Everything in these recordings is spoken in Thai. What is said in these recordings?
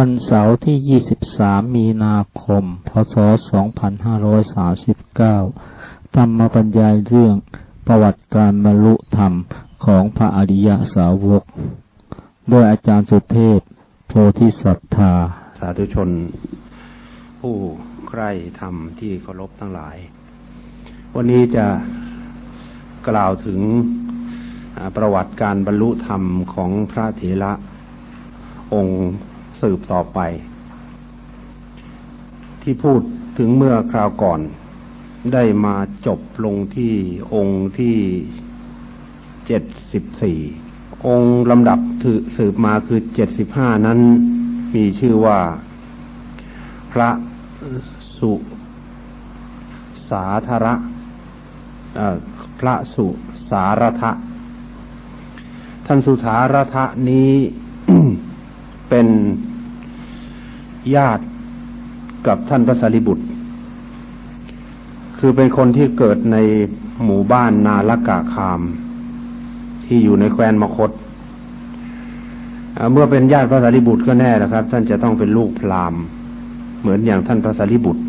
วันเสาร์ที่ 23 มีนาคม พศ 2539 ธรรมบรรยายเรื่องประวัติการบรรลุธรรมของพระอริยสาวก โดยอาจารย์สุเทพ โพธิสัตธา สาธุชน ผู้ใคร่ธรรมที่เคารพทั้งหลาย วันนี้จะกล่าวถึงประวัติการบรรลุธรรมของพระเถระองค์ สืบต่อไป ที่พูดถึงเมื่อคราวก่อน ได้มาจบลงที่องค์ที่เจ็ดสิบสี่องค์ลำดับถือสืบมาคือเจ็ดสิบห้านั้นมีชื่อว่า พระสุสาธระพระสุสารทะ ท่านสุสารทะนี้เป็น ญาติกับท่านพระสารีบุตร คือเป็นคนที่เกิดในหมู่บ้านนาลกะคาม ที่อยู่ในแคว้นมคต เมื่อเป็นญาติพระสารีบุตรก็แน่แล้วครับ ท่านจะต้องเป็นลูกพราหมณ์ เหมือนอย่างท่านพระสารีบุตร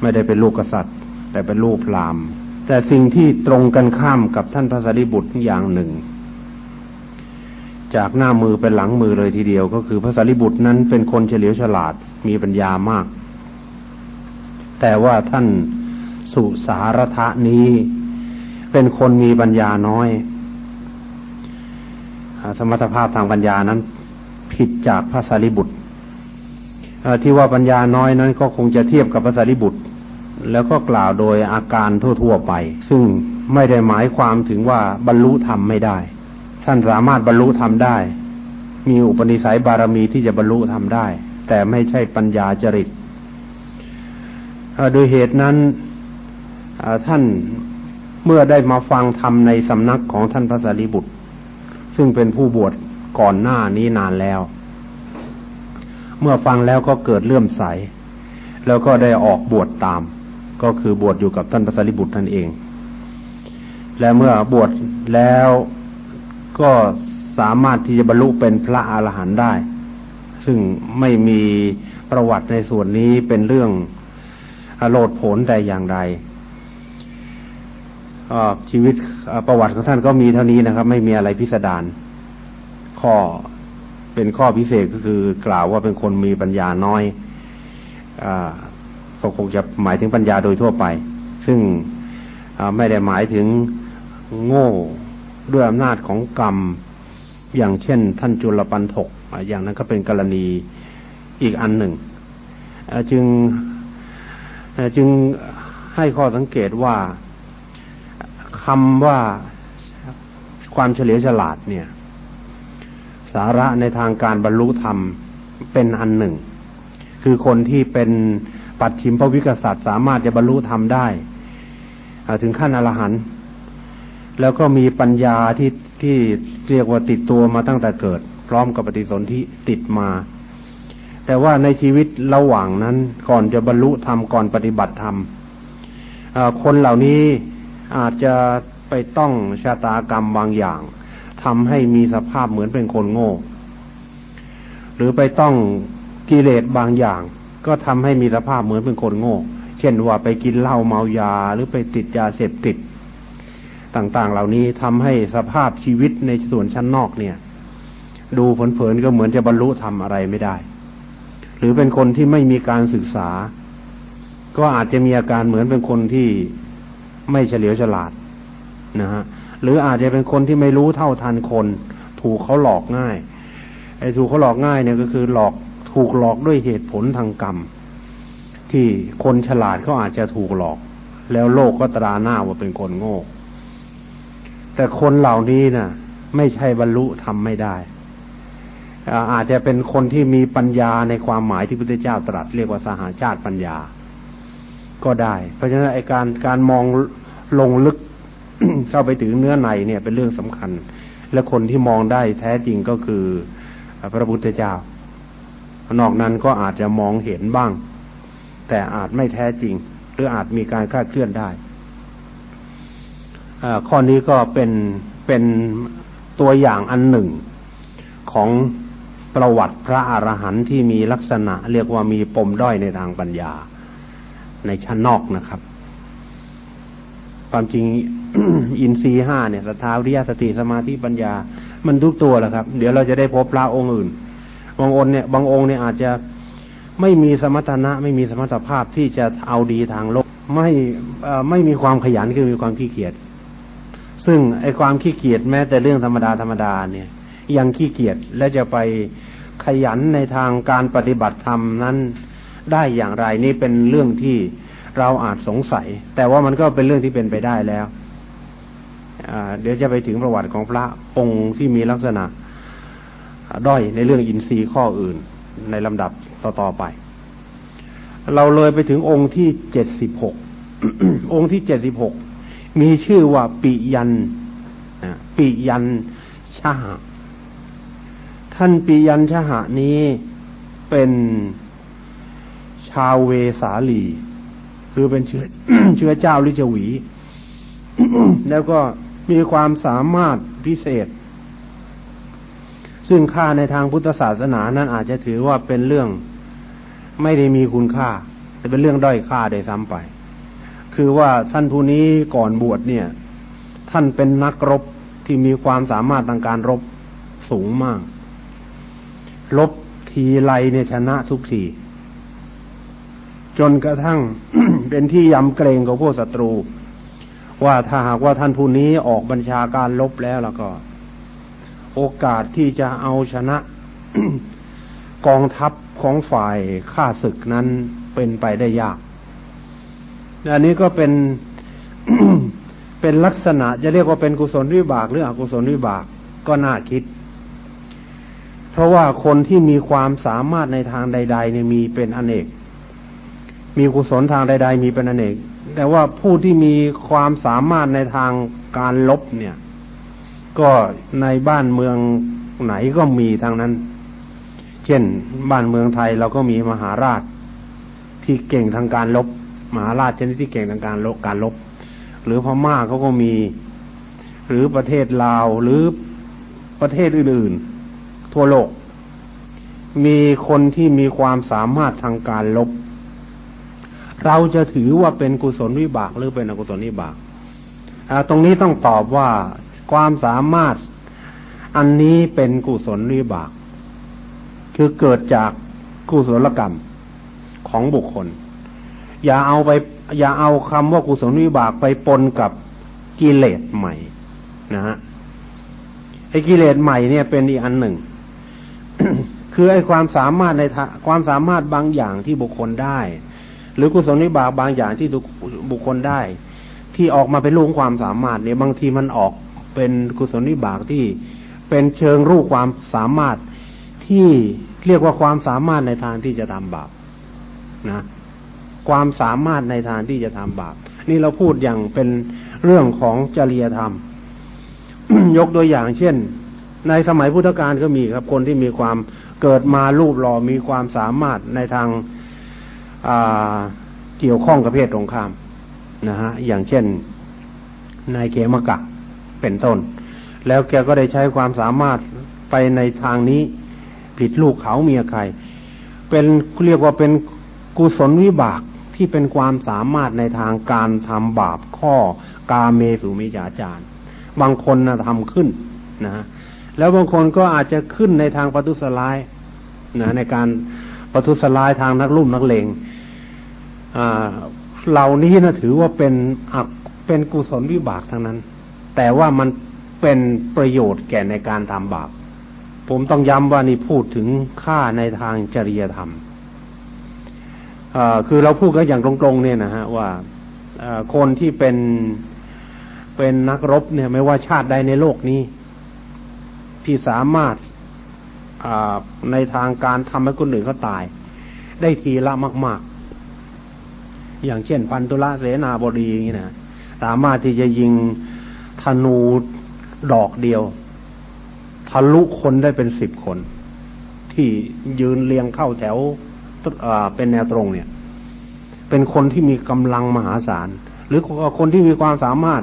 ไม่ได้เป็นลูกกษัตริย์ แต่เป็นลูกพราหมณ์ แต่สิ่งที่ตรงกันข้ามกับท่านพระสารีบุตรอย่างหนึ่ง จากหน้ามือเป็นหลังมือเลยทีเดียว ก็คือพระสารีบุตรนั้นเป็นคนเฉลียวฉลาดมีปัญญามาก แต่ว่าท่านสุสารทะนี้เป็นคนมีปัญญาน้อย สมรรถภาพทางปัญญานั้น ผิดจากพระสารีบุตรที่ว่าปัญญาน้อยนั้น ก็คงจะเทียบกับพระสารีบุตร แล้วก็กล่าวโดยอาการทั่ว ๆ ไป ซึ่งไม่ได้หมายความถึงว่าบรรลุธรรมไม่ได้ ท่านสามารถบรรลุธรรมได้ มีอุปนิสัยบารมีที่จะบรรลุธรรมได้ แต่ไม่ใช่ปัญญาจริตโดยเหตุนั้นท่านเมื่อได้มาฟังธรรมในสำนักของท่านพระสารีบุตร ซึ่งเป็นผู้บวชก่อนหน้านี้นานแล้ว เมื่อฟังแล้วก็เกิดเลื่อมใส แล้วก็ได้ออกบวชตาม ก็คือบวชอยู่กับท่านพระสารีบุตรท่านเอง และเมื่อบวชแล้ว ก็สามารถที่จะบรรลุเป็นพระอรหันต์ได้ ซึ่งไม่มีประวัติในส่วนนี้เป็นเรื่องโลดผลใดอย่างไรชีวิตประวัติของท่านก็มีเท่านี้นะครับ ไม่มีอะไรพิสดารข้อเป็นข้อพิเศษก็คือกล่าวว่าเป็นคนมีปัญญาน้อยอก็คงจะหมายถึงปัญญาโดยทั่วไป ซึ่งไม่ได้หมายถึงโง่ ด้วยอำนาจของกรรม อย่างเช่น ท่านจุลปันถกอย่างนั้นก็เป็นกรณีอีกอันหนึ่งจึงจึงให้ข้อสังเกตว่าคำว่าความเฉลียวฉลาดเนี่ย สาระในทางการบรรลุธรรมเป็นอันหนึ่ง คือคนที่เป็นปัจฉิมพระวิกษัตริย์สามารถจะบรรลุธรรมได้ ถึงขั้นอรหันต์ แล้วก็มีปัญญาที่ที่เรียกว่าติดตัวมาตั้งแต่เกิด พร้อมกับปฏิสนธิติดมา แต่ว่าในชีวิตระหว่างนั้นก่อนจะบรรลุธรรมก่อนปฏิบัติธรรมคนเหล่านี้อาจจะไปต้องชะตากรรมบางอย่างทำให้มีสภาพเหมือนเป็นคนโง่ หรือไปต้องกิเลสบางอย่าง ก็ทำให้มีสภาพเหมือนเป็นคนโง่ เช่นว่าไปกินเหล้าเมายาหรือไปติดยาเสพติด ต่าง ๆ เหล่านี้ทำให้สภาพชีวิตในส่วนชั้นนอกเนี่ย ดูเผินๆก็เหมือนจะบรรลุทำอะไรไม่ได้ หรือเป็นคนที่ไม่มีการศึกษา ก็อาจจะมีอาการเหมือนเป็นคนที่ไม่เฉลียวฉลาดนะฮะหรืออาจจะเป็นคนที่ไม่รู้เท่าทันคน ถูกเขาหลอกง่ายไอ้ถูกเขาหลอกง่ายเนี่ยก็คือหลอกถูกหลอกด้วยเหตุผลทางกรรม ที่คนฉลาดเขาอาจจะถูกหลอก แล้วโลกก็ตราหน้าว่าเป็นคนโง่ แต่คนเหล่านี้นะ่ะ ไม่ใช่บรรลุทำไม่ได้อาจจะเป็นคนที่มีปัญญาในความหมายที่พระพุทธเจ้าตรัสเรียกว่าสหาชาติปัญญา ก็ได้ เพราะฉะนั้นไอการการมองลงลึกเข้าไปถึงเนื้อในเนี่ย เป็นเรื่องสำคัญ และคนที่มองได้แท้จริงก็คือ พระพุทธเจ้านอกนั้นก็อาจจะมองเห็นบ้าง แต่อาจไม่แท้จริง หรืออาจมีการคลาดเคลื่อนได้ ข้อนี้ก็เป็นเป็นตัวอย่างอันหนึ่งของประวัติพระอรหันต์ที่มีลักษณะ เรียกว่ามีปมด้อยในทางปัญญา ในชั้นนอกนะครับ ความจริงอินทรีห้าเนี่ยสทาวิริยสติสมาธิปัญญา มันทุกตัวแหละครับ เดี๋ยวเราจะได้พบพระองค์อื่น บางองค์เนี่ย บางองค์เนี่ยอาจจะไม่มีสมรรถนะ ไม่มีสมรรถภาพที่จะเอาดีทางโลก ไม่ไม่มีความขยันคือมีความขี้เกียจ ซึ่งไอความขี้เกียจแม้แต่เรื่องธรรมดาธรรมดาเนี่ย ยังขี้เกียจและจะไปขยันในทางการปฏิบัติธรรมนั้นได้อย่างไรนี่เป็นเรื่องที่เราอาจสงสัย แต่ว่ามันก็เป็นเรื่องที่เป็นไปได้แล้วเดี๋ยวจะไปถึงประวัติของพระองค์ที่มีลักษณะ ด้อยในเรื่องอินทรีย์ข้ออื่นในลำดับต่อๆไป เราเลยไปถึงองค์ที่เจ็ดสิบหกองค์ที่เจ็ดสิบหก มีชื่อว่าปิยันปิยันชาหะท่านปิยันชาหะนี้เป็นชาวเวสาลี คือเป็นเชื้อเชื้อเจ้าลิจวี แล้วก็มีความสามารถพิเศษ ซึ่งค่าในทางพุทธศาสนานั้นอาจจะถือว่าเป็นเรื่องไม่ได้มีคุณค่า แต่เป็นเรื่องด้อยค่าได้ซ้ำไป คือว่าท่านผู้นี้ก่อนบวชเนี่ย ท่านเป็นนักรบที่มีความสามารถทางการรบสูงมาก รบทีไรเนี่ยชนะทุกที จนกระทั่งเป็นที่ยำเกรงของพวกศัตรู ว่าถ้าหากว่าท่านผู้นี้ออกบัญชาการลบแล้วแล้วก็ โอกาสที่จะเอาชนะกองทัพของฝ่ายข้าศึกนั้นเป็นไปได้ยาก อันนี้ก็เป็นเป็นลักษณะจะเรียกว่าเป็นกุศลวิบากหรืออกุศลวิบากก็น่าคิด เพราะว่าคนที่มีความสามารถในทางใด ๆ เนี่ยมีเป็นอเนก มีกุศลทางใด ๆ มีเป็นอเนก แต่ว่าผู้ที่มีความสามารถในทางการลบเนี่ย ก็ในบ้านเมืองไหนก็มีทางนั้น เช่นบ้านเมืองไทยเราก็มีมหาราชที่เก่งทางการลบ มหาราชชนิดที่เก่งทางการลบการลบ หรือพม่าเขาก็มี หรือประเทศลาวหรือประเทศอื่น ๆ ทั่วโลก มีคนที่มีความสามารถทางการลบ เราจะถือว่าเป็นกุศลวิบากหรือเป็นอกุศลวิบากตรงนี้ต้องตอบว่าความสามารถอันนี้เป็นกุศลวิบาก คือเกิดจากกุศลกรรมของบุคคล อย่าเอาไป อย่าเอาคำว่ากุศลวิบากไปปนกับกิเลสใหม่นะฮะไอ้กิเลสใหม่เนี่ยเป็นอีกอันหนึ่ง คือไอ้ความสามารถในความสามารถบางอย่างที่บุคคลได้ หรือกุศลวิบากบางอย่างที่บุคคลได้ ที่ออกมาเป็นรูปความสามารถเนี่ยบางทีมันออกเป็นกุศลวิบากที่เป็นเชิงรูปความสามารถที่เรียกว่าความสามารถในทางที่จะทำบาปนะ ความสามารถในทางที่จะทำบาป นี่เราพูดอย่างเป็นเรื่องของจริยธรรม ยกตัวอย่างเช่น ในสมัยพุทธกาลก็มีครับ คนที่มีความเกิดมารูปหล่อมีความสามารถในทางเกี่ยวข้องกับเพศตรงข้ามนะฮะอย่างเช่นนายเกมกะเป็นต้น แล้วแกก็ได้ใช้ความสามารถไปในทางนี้ผิดลูกเขาเมียใคร เป็นเรียกว่าเป็นกุศลวิบาก ที่เป็นความสามารถในทางการทำบาปข้อกาเมสุมิจาจารบางคนนะทำขึ้นนะแล้วบางคนก็อาจจะขึ้นในทางปตุสลายนะในการปทุสลายทางนักลุ่มนักเลงเหล่านี้นะถือว่าเป็นเป็นกุศลวิบากทั้งนั้น แต่ว่ามันเป็นประโยชน์แก่ในการทำบาป ผมต้องย้ำว่านี่พูดถึงค่าในทางจริยธรรม คือเราพูดกันอย่างตรงๆเนี่ยนะฮะว่าคนที่เป็นเป็นนักรบเนี่ย ไม่ว่าชาติใดในโลกนี้ ที่สามารถในทางการทำให้คนอื่นเขาตาย ได้ทีละมาก ๆ อย่างเช่น พันตุละเสนาบดีอย่างนี้นะสามารถที่จะยิงธนูดอกเดียว ทะลุคนได้เป็นสิบคน ที่ยืนเรียงเข้าแถว เป็นแนวตรงเนี่ย เป็นคนที่มีกำลังมหาศาล หรือคนที่มีความสามารถ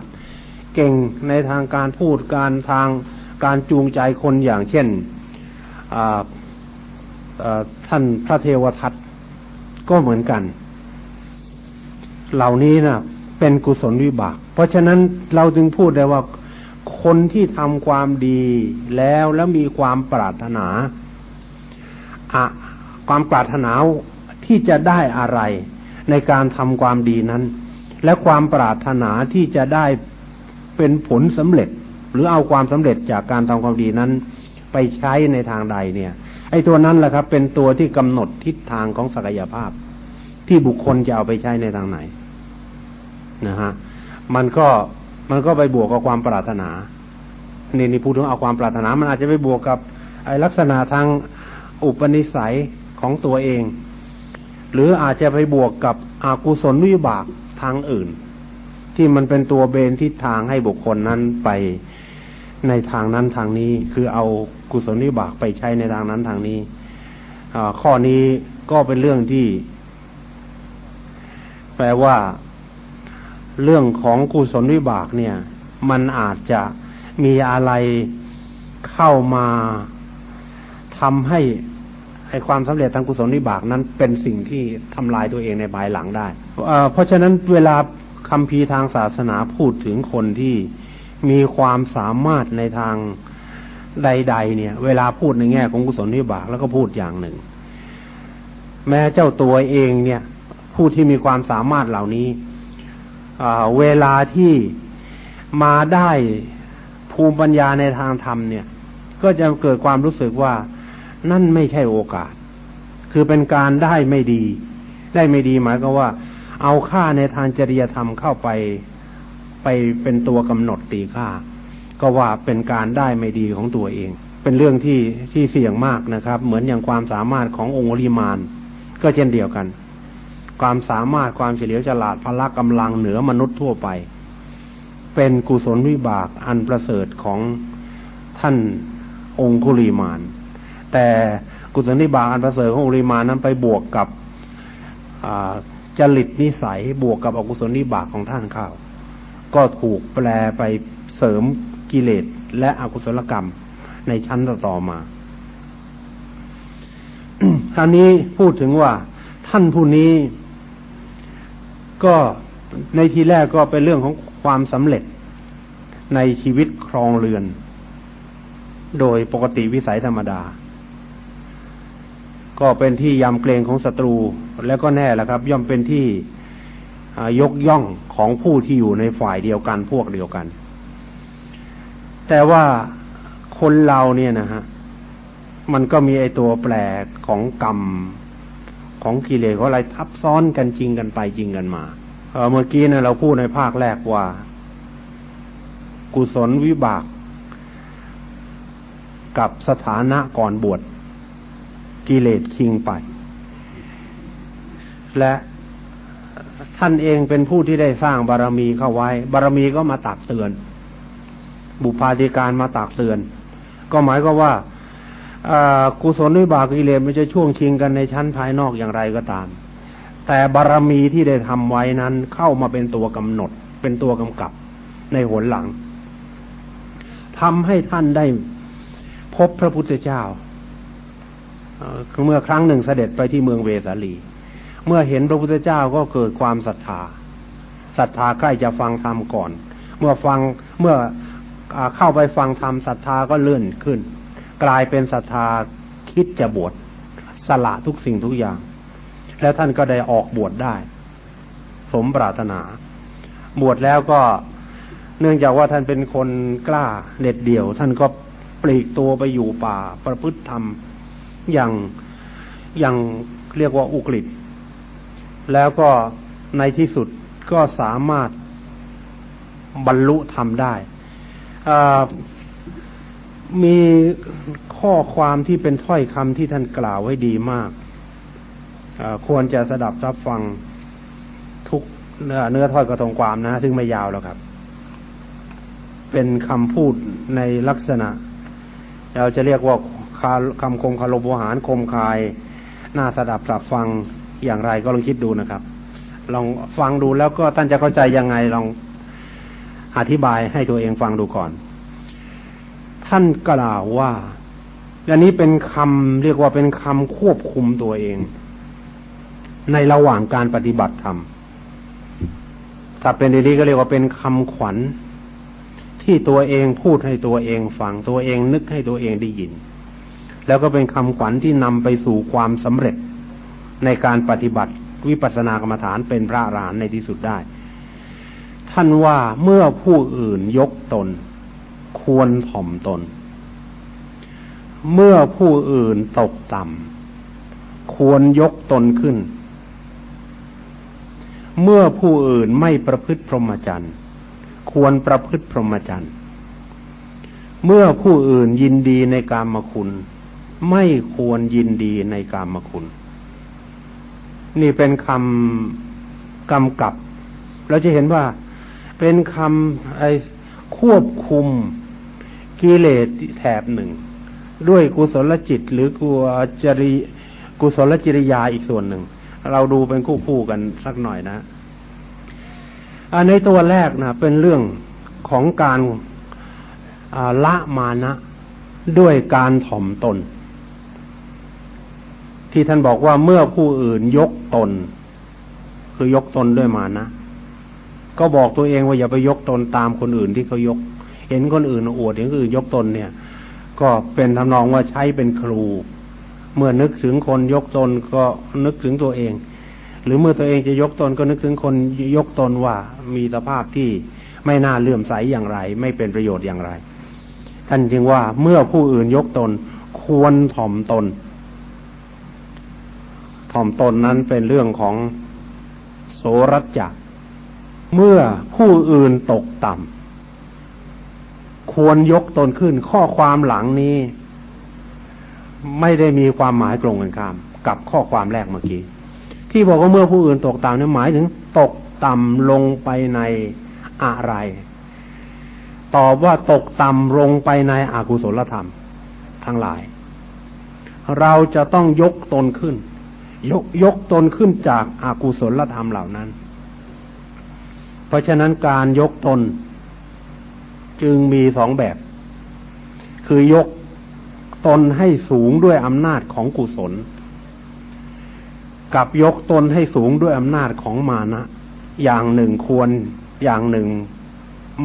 เก่งในทางการพูดการทางการจูงใจคนอย่างเช่นท่านพระเทวทัตก็เหมือนกัน เหล่านี้นะเป็นกุศลวิบาก เพราะฉะนั้นเราจึงพูดได้ว่าคนที่ทำความดีแล้วแล้วมีความปรารถนาอะ ความปรารถนาที่จะได้อะไรในการทำความดีนั้น และความปรารถนาที่จะได้เป็นผลสำเร็จ หรือเอาความสำเร็จจากการทำความดีนั้น ไปใช้ในทางใดเนี่ย ไอ้ตัวนั้นแหละครับ เป็นตัวที่กำหนดทิศทางของศักยภาพ ที่บุคคลจะเอาไปใช้ในทางไหนนะฮะมันก็มันก็ไปบวกกับความปรารถนานี่นี่พูดถึงเอาความปรารถนา มันอาจจะไปบวกกับไอ้ลักษณะทางอุปนิสัย ของตัวเอง หรืออาจจะไปบวกกับอากุศลวิบากทางอื่น ที่มันเป็นตัวเบนทิศทางให้บุคคลนั้นไปในทางนั้นทางนี้ คือเอากุศลวิบากไปใช้ในทางนั้นทางนี้ข้อนี้ก็เป็นเรื่องที่ แปลว่า เรื่องของกุศลวิบากเนี่ย มันอาจจะมีอะไรเข้ามาทำให้ ไอความสำเร็จทางกุศลวิบากนั้นเป็นสิ่งที่ทำลายตัวเองในภายหลังได้เพราะฉะนั้นเวลาคำพีทางศาสนาพูดถึงคนที่มีความสามารถในทางใด ๆ เนี่ย เวลาพูดในแง่ของกุศลวิบากแล้วก็พูดอย่างหนึ่ง แม้เจ้าตัวเองเนี่ย ผู้ที่มีความสามารถเหล่านี้เวลาที่มาได้ภูมิปัญญาในทางธรรมเนี่ย ก็จะเกิดความรู้สึกว่า นั่นไม่ใช่โอกาส คือเป็นการได้ไม่ดี ได้ไม่ดีหมายก็ว่า เอาค่าในทางจริยธรรมเข้าไปไปเป็นตัวกำหนดตีค่า ก็ว่าเป็นการได้ไม่ดีของตัวเอง เป็นเรื่องที่ที่เสี่ยงมากนะครับ เหมือนอย่างความสามารถขององค์ริมานก็เช่นเดียวกัน ความสามารถความเฉลียวฉลาดพละกำลังเหนือมนุษย์ทั่วไป เป็นกุศลวิบากอันประเสริฐของท่านองคุลีมาน แต่กุศลวิบากอันประเสริฐขององคุลีมานนั้นไปบวกกับจริตนิสัยบวกกับอกุศลวิบาของท่านเข้าก็ถูกแปลไปเสริมกิเลสและอกุศลกรรมในชั้นต่อมาอันนี้พูดถึงว่าท่านผู้นี้ ก็ในทีแรกก็เป็นเรื่องของความสำเร็จในชีวิตครองเรือน โดยปกติวิสัยธรรมดา ก็เป็นที่ยำเกรงของศัตรู แล้วก็แน่ละครับ ย่อมเป็นที่ยกย่องของผู้ที่อยู่ในฝ่ายเดียวกันพวกเดียวกัน แต่ว่าคนเราเนี่ยนะฮะมันก็มีไอตัวแปลกของกรรมของกิเลสของอะไรทับซ้อนกันจริงกันไปจริงกันมาเมื่อกี้นี่ยเราพูดในภาคแรกว่า กุศลวิบาก กับสถานะก่อนบวช กิเลสคิงไป และท่านเองเป็นผู้ที่ได้สร้างบารมีเข้าไว้ บารมีก็มาตักเตือน บุพาธิการมาตักเตือน ก็หมายก็ว่ากุศลวิบากกิเลสมันจะช่วงชิงกันในชั้นภายนอกอย่างไรก็ตาม แต่บารรมีที่ได้ทำไว้นั้นเข้ามาเป็นตัวกำหนด เป็นตัวกำกับในหนหลังทำให้ท่านได้พบพระพุทธเจ้า เมื่อครั้งหนึ่งเสด็จไปที่เมืองเวสาลี เมื่อเห็นพระพุทธเจ้าก็เกิดความศรัทธาศรัทธาใกล้จะฟังธรรมก่อน เมื่อฟังเมื่อเข้าไปฟังธรรมศรัทธาก็เลื่อนขึ้น กลายเป็นศรัทธาคิดจะบวชสละทุกสิ่งทุกอย่าง แล้วท่านก็ได้ออกบวชได้ สมปรารถนา บวชแล้วก็เนื่องจากว่าท่านเป็นคนกล้าเด็ดเดี่ยว ท่านก็ปลีกตัวไปอยู่ป่า ประพฤติธรรม อย่างอย่างเรียกว่าอุกฤษแล้วก็ในที่สุดก็สามารถบรรลุธรรมได้ มีข้อความที่เป็นถ้อยคำที่ท่านกล่าวไว้ดีมาก ควรจะสดับรับฟังทุกเนื้อเนื้อถ้อยกระทงความนะ ซึ่งไม่ยาวแล้วครับ เป็นคำพูดในลักษณะ เราจะเรียกว่า คำคมคารมวหารคมคายน่าสดับรับฟังอย่างไรก็ลองคิดดูนะครับ ลองฟังดูแล้วก็ท่านจะเข้าใจยังไงลองอธิบายให้ตัวเองฟังดูก่อน ท่านกล่าวว่าอันนี้เป็นคำเรียกว่าเป็นคำควบคุมตัวเอง ในระหว่างการปฏิบัติธรรมถ้าเป็นดีๆก็เรียกว่าเป็นคำขวัญที่ตัวเองพูดให้ตัวเองฟังตัวเองนึกให้ตัวเองได้ยิน แล้วก็เป็นคำขวัญที่นำไปสู่ความสำเร็จในการปฏิบัติวิปัสสนากรรมฐานเป็นพระอรหันต์ในที่สุดได้ ท่านว่าเมื่อผู้อื่นยกตน ควรถ่อมตน เมื่อผู้อื่นตกต่ำควรยกตนขึ้น เมื่อผู้อื่นไม่ประพฤติพรหมจรรย์ควรประพฤติพรหมจรรย์เมื่อผู้อื่นยินดีในการมคุณ ไม่ควรยินดีในกามคุณ นี่เป็นคำกำกับ เราจะเห็นว่าเป็นคำไอควบคุมกิเลสแถบหนึ่ง ด้วยกุศลจิตหรือกุจริกุศลจิริยาอีกส่วนหนึ่ง เราดูเป็นคู่คู่กันสักหน่อยนะอันในตัวแรกนะเป็นเรื่องของการละมานะด้วยการถ่อมตน ที่ท่านบอกว่าเมื่อผู้อื่นยกตน คือยกตนด้วยมานะ ก็บอกตัวเองว่าอย่าไปยกตนตามคนอื่นที่เขายก เห็นคนอื่นอวดเห็นคนอื่นยกตนเนี่ย ก็เป็นทำนองว่าใช้เป็นครู เมื่อนึกถึงคนยกตนก็นึกถึงตัวเอง หรือเมื่อตัวเองจะยกตนก็นึกถึงคนยกตนว่ามีสภาพที่ไม่น่าเลื่อมใสอย่างไร ไม่เป็นประโยชน์อย่างไร ท่านจึงว่าเมื่อผู้อื่นยกตนควรถ่อมตน ถ่อมตนนั้นเป็นเรื่องของโสรัจจะเมื่อผู้อื่นตกต่ำควรยกตนขึ้น ข้อความหลังนี้ ไม่ได้มีความหมายตรงกันข้าม กับข้อความแรกเมื่อกี้ ที่บอกว่าเมื่อผู้อื่นตกต่ำนี่หมายถึง ตกต่ำลงไปในอะไร ตอบว่าตกต่ำลงไปในอกุศลธรรม ทั้งหลาย เราจะต้องยกตนขึ้น ยกยกตนขึ้นจากอากุศลธรรมเหล่านั้น เพราะฉะนั้นการยกตนจึงมีสองแบบ คือยกตนให้สูงด้วยอำนาจของกุศล กับยกตนให้สูงด้วยอำนาจของมานะ อย่างหนึ่งควรอย่างหนึ่ง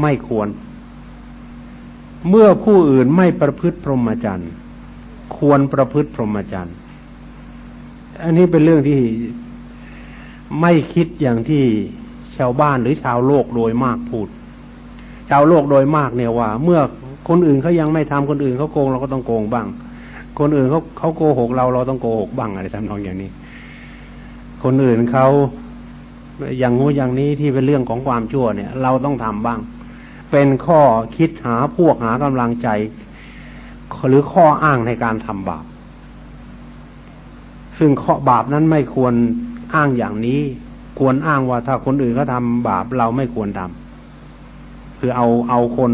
ไม่ควร เมื่อผู้อื่นไม่ประพฤติพรหมจรรย์ ควรประพฤติพรหมจรรย์ อันนี้เป็นเรื่องที่ไม่คิดอย่างที่ชาวบ้านหรือชาวโลกโดยมากพูด ชาวโลกโดยมากเนี่ยว่า เมื่อคนอื่นเขายังไม่ทำคนอื่นเขาโกงเราก็ต้องโกงบ้าง คนอื่นเขาเขาโกหกเราเราต้องโกหกบ้างอะไรทำนองอย่างนี้ คนอื่นเขาอย่างงูอย่างนี้ที่เป็นเรื่องของความชั่วเนี่ย เราต้องทำบ้าง เป็นข้อคิดหาพวกหากำลังใจ หรือข้ออ้างในการทำบาป ซึ่งข้อบาปนั้นไม่ควรอ้างอย่างนี้ ควรอ้างว่าถ้าคนอื่นเขาทาบาปเราไม่ควรทำคือเอาเอาคน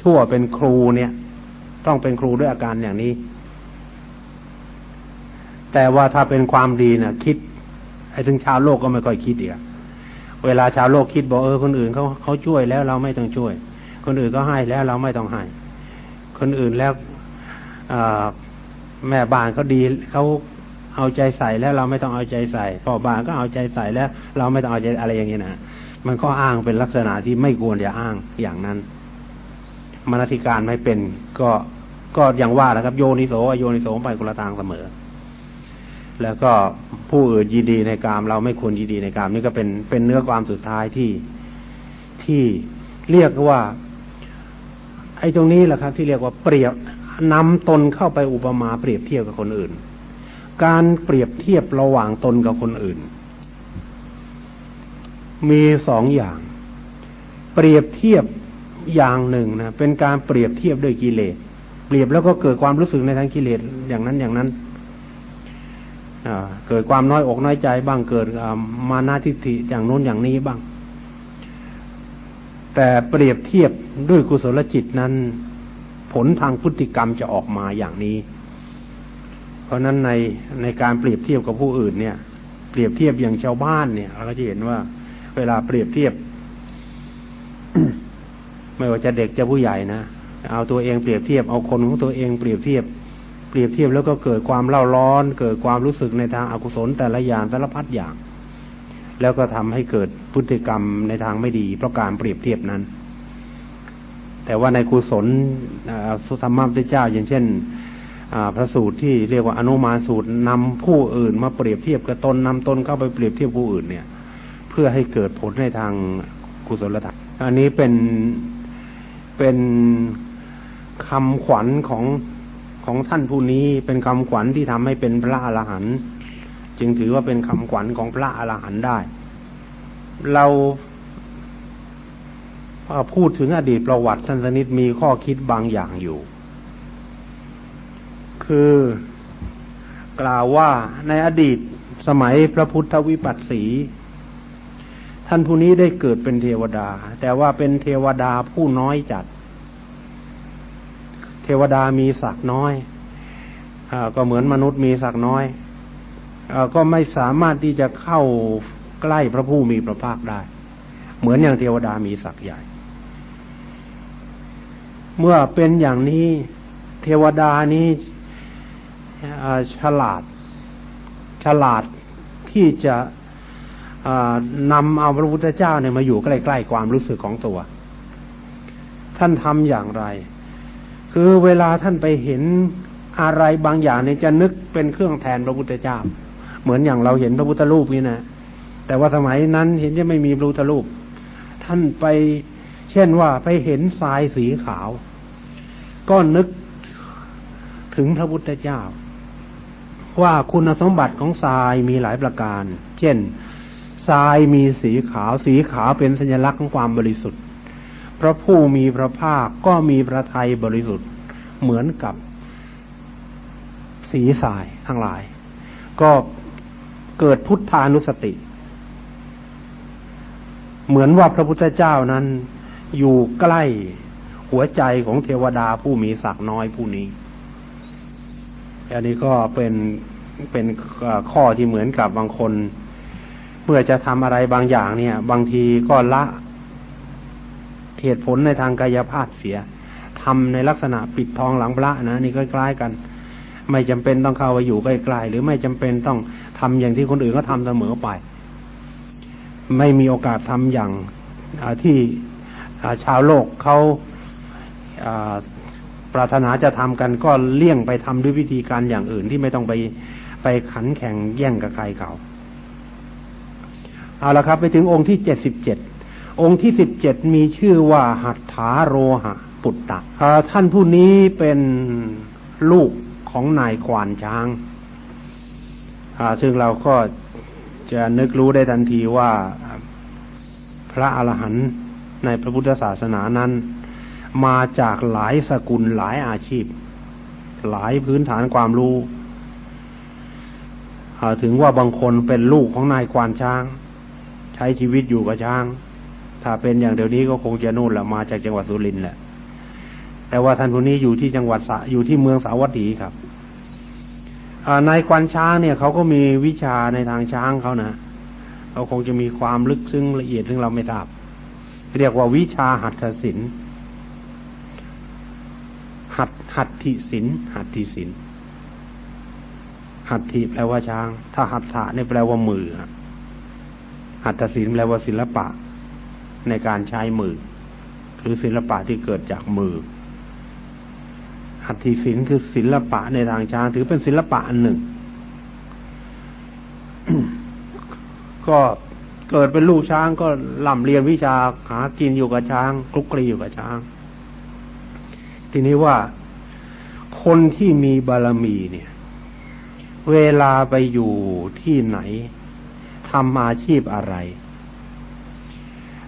ชั่วเป็นครูเนี่ย ต้องเป็นครูด้วยอาการอย่างนี้ แต่ว่าถ้าเป็นความดีนะ่ะ คิดไอ้ถึงชาวโลกก็ไม่ค่อยคิดเดียวเวลาชาวโลกคิดบอกเออคนอื่นเขาเขาช่วยแล้วเราไม่ต้องช่วย คนอื่นก็ให้แล้วเราไม่ต้องให้คนอื่นแล้วแม่บ้านเขาดีเขา เอาใจใส่แล้วเราไม่ต้องเอาใจใส่พ่อบาก็เอาใจใส่แล้ว เราไม่ต้องเอาใจอะไรอย่างนี้นะมันก็อ้างเป็นลักษณะที่ไม่ควรจะอ้างอย่างนั้นมรติการไม่เป็นก็ก็อย่างว่าแล้วครับ โยนิโสโยนิโสไปกุลทางเสมอ แล้วก็ผู้อื่นยินดีในกาม เราไม่ควรยินดีในกาม นี่ก็เป็นเป็นเนื้อความสุดท้ายที่ที่เรียกว่า ไอ้ตรงนี้แหละครับ ที่เรียกว่าเปรียบนำตนเข้าไปอุปมาเปรียบเทียบกับคนอื่น การเปรียบเทียบระหว่างตนกับคนอื่น มีสองอย่าง เปรียบเทียบอย่างหนึ่งนะเป็นการเปรียบเทียบด้วยกิเลส เปรียบแล้วก็เกิดความรู้สึกในทางกิเลสอย่างนั้นอย่างนั้นเกิดความน้อยอกน้อยใจบ้างเกิดมานาทิฏฐิอย่างโน้นอย่างนี้บ้าง แต่เปรียบเทียบด้วยกุศลจิตนั้น ผลทางพฤติกรรมจะออกมาอย่างนี้ เพราะนั้นในในการเปรียบเทียบกับผู้อื่นเนี่ย เปรียบเทียบอย่างชาวบ้านเนี่ยเราก็จะเห็นว่า เวลาเปรียบเทียบ ไม่ว่าจะเด็กจะผู้ใหญ่นะเอาตัวเองเปรียบเทียบเอาคนของตัวเองเปรียบเทียบ เปรียบเทียบแล้วก็เกิดความเล่าร้อน เกิดความรู้สึกในทางอากุศลแต่ละอย่างสารพัดอย่าง แล้วก็ทำให้เกิดพฤติกรรมในทางไม่ดี เพราะการเปรียบเทียบนั้น แต่ว่าในกุศลสุธรรมะพระเจ้า อย่างเช่น พระสูตรที่เรียกว่าอนุมาสูตรนำผู้อื่นมาเปรียบเทียบกับตนนำตนเข้าไปเปรียบเทียบผู้อื่นเนี่ย เพื่อให้เกิดผลในทางกุศลธรรมอันนี้เป็นเป็นคำขวัญของของท่านผู้นี้เป็นคำขวัญที่ทำให้เป็นพระอรหันต์จึงถือว่าเป็นคำขวัญของพระอรหันต์ได้ เราพูดถึงอดีตประวัติท่านสนิทมีข้อคิดบางอย่างอยู่ คือ กล่าวว่าในอดีตสมัยพระพุทธวิปัสสี ท่านผู้นี้ได้เกิดเป็นเทวดา แต่ว่าเป็นเทวดาผู้น้อยจัด เทวดามีศักน้อยอก็เหมือนมนุษย์มีศักน้อยอก็ไม่สามารถที่จะเข้าใกล้พระผู้มีพระภาคได้ เหมือนอย่างเทวดามีศักใหญ่ เมื่อเป็นอย่างนี้เทวดานี้ ฉลาด ฉลาดที่จะนำเอาพระพุทธเจ้าเนี่ยมาอยู่ใกล้ๆความรู้สึกของตัว ท่านทำอย่างไร คือเวลาท่านไปเห็นอะไรบางอย่างเนี่ยจะนึกเป็นเครื่องแทนพระพุทธเจ้า เหมือนอย่างเราเห็นพระพุทธรูปนี่นะแต่ว่าสมัยนั้นเห็นจะไม่มีพระพุทธรูป ท่านไปเช่นว่าไปเห็นทรายสีขาว ก็นึกถึงพระพุทธเจ้า ว่าคุณสมบัติของทรายมีหลายประการ เช่น ทรายมีสีขาว สีขาวเป็นสัญลักษณ์ของความบริสุทธิ์ พระผู้มีพระภาคก็มีพระทัยบริสุทธิ์ เหมือนกับสีทรายทั้งหลาย ก็เกิดพุทธานุสติ เหมือนว่าพระพุทธเจ้านั้นอยู่ใกล้หัวใจของเทวดาผู้มีศักดิ์น้อยผู้นี้ อันนี้ก็เป็นเป็นข้อที่เหมือนกับบางคนเมื่อจะทำอะไรบางอย่างเนี่ย บางทีก็ละเหตุผลในทางกายภาพเสียทำในลักษณะปิดทองหลังพระนะนี่ก็คล้ายกัน ไม่จำเป็นต้องเข้าไปอยู่ใกล้ๆหรือไม่จำเป็นต้องทำอย่างที่คนอื่นก็ทำเสมอไป ไม่มีโอกาสทำอย่างที่ชาวโลกเขา ปรารถนาจะทำกันก็เลี่ยงไปทำด้วยวิธีการอย่างอื่นที่ไม่ต้องไปไปขันแข่งแย่งกับใครเขาเอาละครับ ไปถึงองค์ที่เจ็ดสิบเจ็ดองค์ที่สิบเจ็ดมีชื่อว่าหัตถาโรหะ ปุตตะท่านผู้นี้เป็นลูกของนายควานช้างซึ่งเราก็จะนึกรู้ได้ทันทีว่าพระอรหันต์ในพระพุทธศาสนานั้น มาจากหลายสกุลหลายอาชีพ หลายพื้นฐานความรู้ถึงว่าบางคนเป็นลูกของนายควานช้าง ใช้ชีวิตอยู่กับช้าง ถ้าเป็นอย่างเดี๋ยวนี้ก็คงจะนู่นแหละมาจากจังหวัดสุรินทร์แหละ แต่ว่าท่านผู้นี้อยู่ที่จังหวัดสะอยู่ที่เมืองสาวัตถีครับนายควันช้างเนี่ยเขาก็มีวิชาในทางช้างเขานะเขาคงจะมีความลึกซึ้งละเอียดซึ่งเราไม่ทราบเรียกว่าวิชาหัตถศิลป์ หัตหัตถิศิลหัตถิศิลหัตถิแปลว่าช้าง ถ้าหัตถะนี่แปลว่ามือหัตถศิลป์แปลว่าศิลปะ ในการใช้มือหรือศิลปะที่เกิดจากมือหัตถิศิลป์คือศิลปะในทางช้างถือเป็นศิลปะอันหนึ่ง ก็เกิดเป็นลูกช้างก็ล่ำเรียนวิชาหากินอยู่กับช้างคลุกคลีอยู่กับช้าง ทีนี้ว่าคนที่มีบารมีเนี่ย เวลาไปอยู่ที่ไหนทำอาชีพอะไร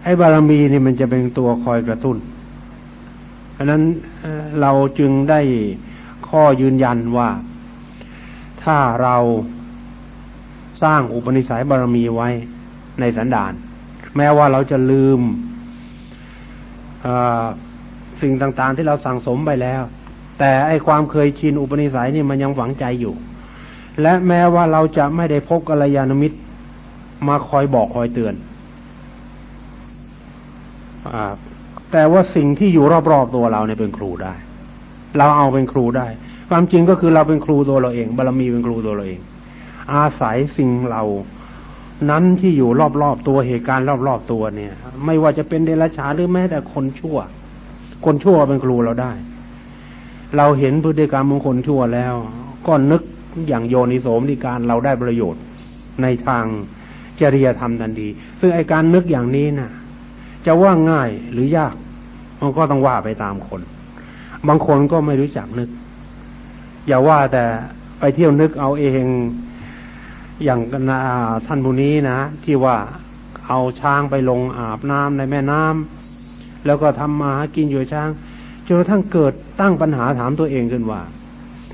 ไอ้บารมีนี่มันจะเป็นตัวคอยกระตุ้นเพราะนั้นเราจึงได้ข้อยืนยันว่า ถ้าเราสร้างอุปนิสัยบารมีไว้ในสันดาน แม้ว่าเราจะลืม สิ่งต่างๆ ที่เราสั่งสมไปแล้ว แต่ไอความเคยชินอุปนิสัยนี่มันยังฝังใจอยู่ และแม้ว่าเราจะไม่ได้พบกัลยาณมิตร มาคอยบอกคอยเตือนอแต่ว่าสิ่งที่อยู่รอบๆตัวเราเนี่ยเป็นครูได้ เราเอาเป็นครูได้ ความจริงก็คือเราเป็นครูตัวเราเองบารมีเป็นครูตัวเราเอง อาศัยสิ่งเรานั้นที่อยู่รอบๆตัวเหตุการณ์รอบๆตัวเนี่ย ไม่ว่าจะเป็นเดรัจฉานหรือแม้แต่คนชั่ว คนชั่วเป็นครูเราได้ เราเห็นพฤติกรรมของคนชั่วแล้ว ก็นึกอย่างโยนิโสมนิการเราได้ประโยชน์ในทางจริยธรรมทันที ซึ่งไอการนึกอย่างนี้นะ่ะ จะว่าง่ายหรือยาก มันก็ต้องว่าไปตามคน บางคนก็ไม่รู้จักนึก อย่าว่าแต่ไปเที่ยวนึกเอาเองอย่างท่านผู้นี้นะ ที่ว่าเอาช้างไปลงอาบน้ำในแม่น้ำ แล้วก็ทำมาหากินอยู่ช้างจนกระทั่งเกิดตั้งปัญหาถามตัวเองขึ้นว่า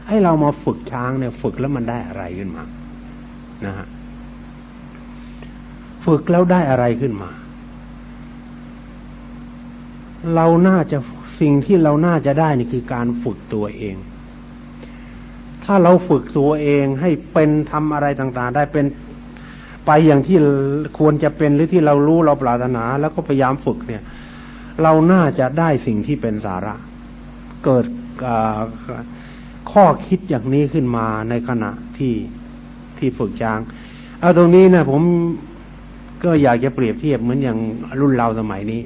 ให้เรามาฝึกช้างเนี่ย ฝึกแล้วมันได้อะไรขึ้นมา นะฮะฝึกแล้วได้อะไรขึ้นมา เราน่าจะสิ่งที่เราน่าจะได้นี่คือการฝึกตัวเอง ถ้าเราฝึกตัวเองให้เป็นทำอะไรต่าง ๆ ได้เป็นไปอย่างที่ควรจะเป็นหรือที่เรารู้เราปรารถนา แล้วก็พยายามฝึกเนี่ย เราน่าจะได้สิ่งที่เป็นสาระ เกิดข้อคิดอย่างนี้ขึ้นมาในขณะที่ที่ฝึกจาง เอาตรงนี้นะผมก็อยากจะเปรียบเทียบเหมือนอย่างรุ่นเราสมัยนี้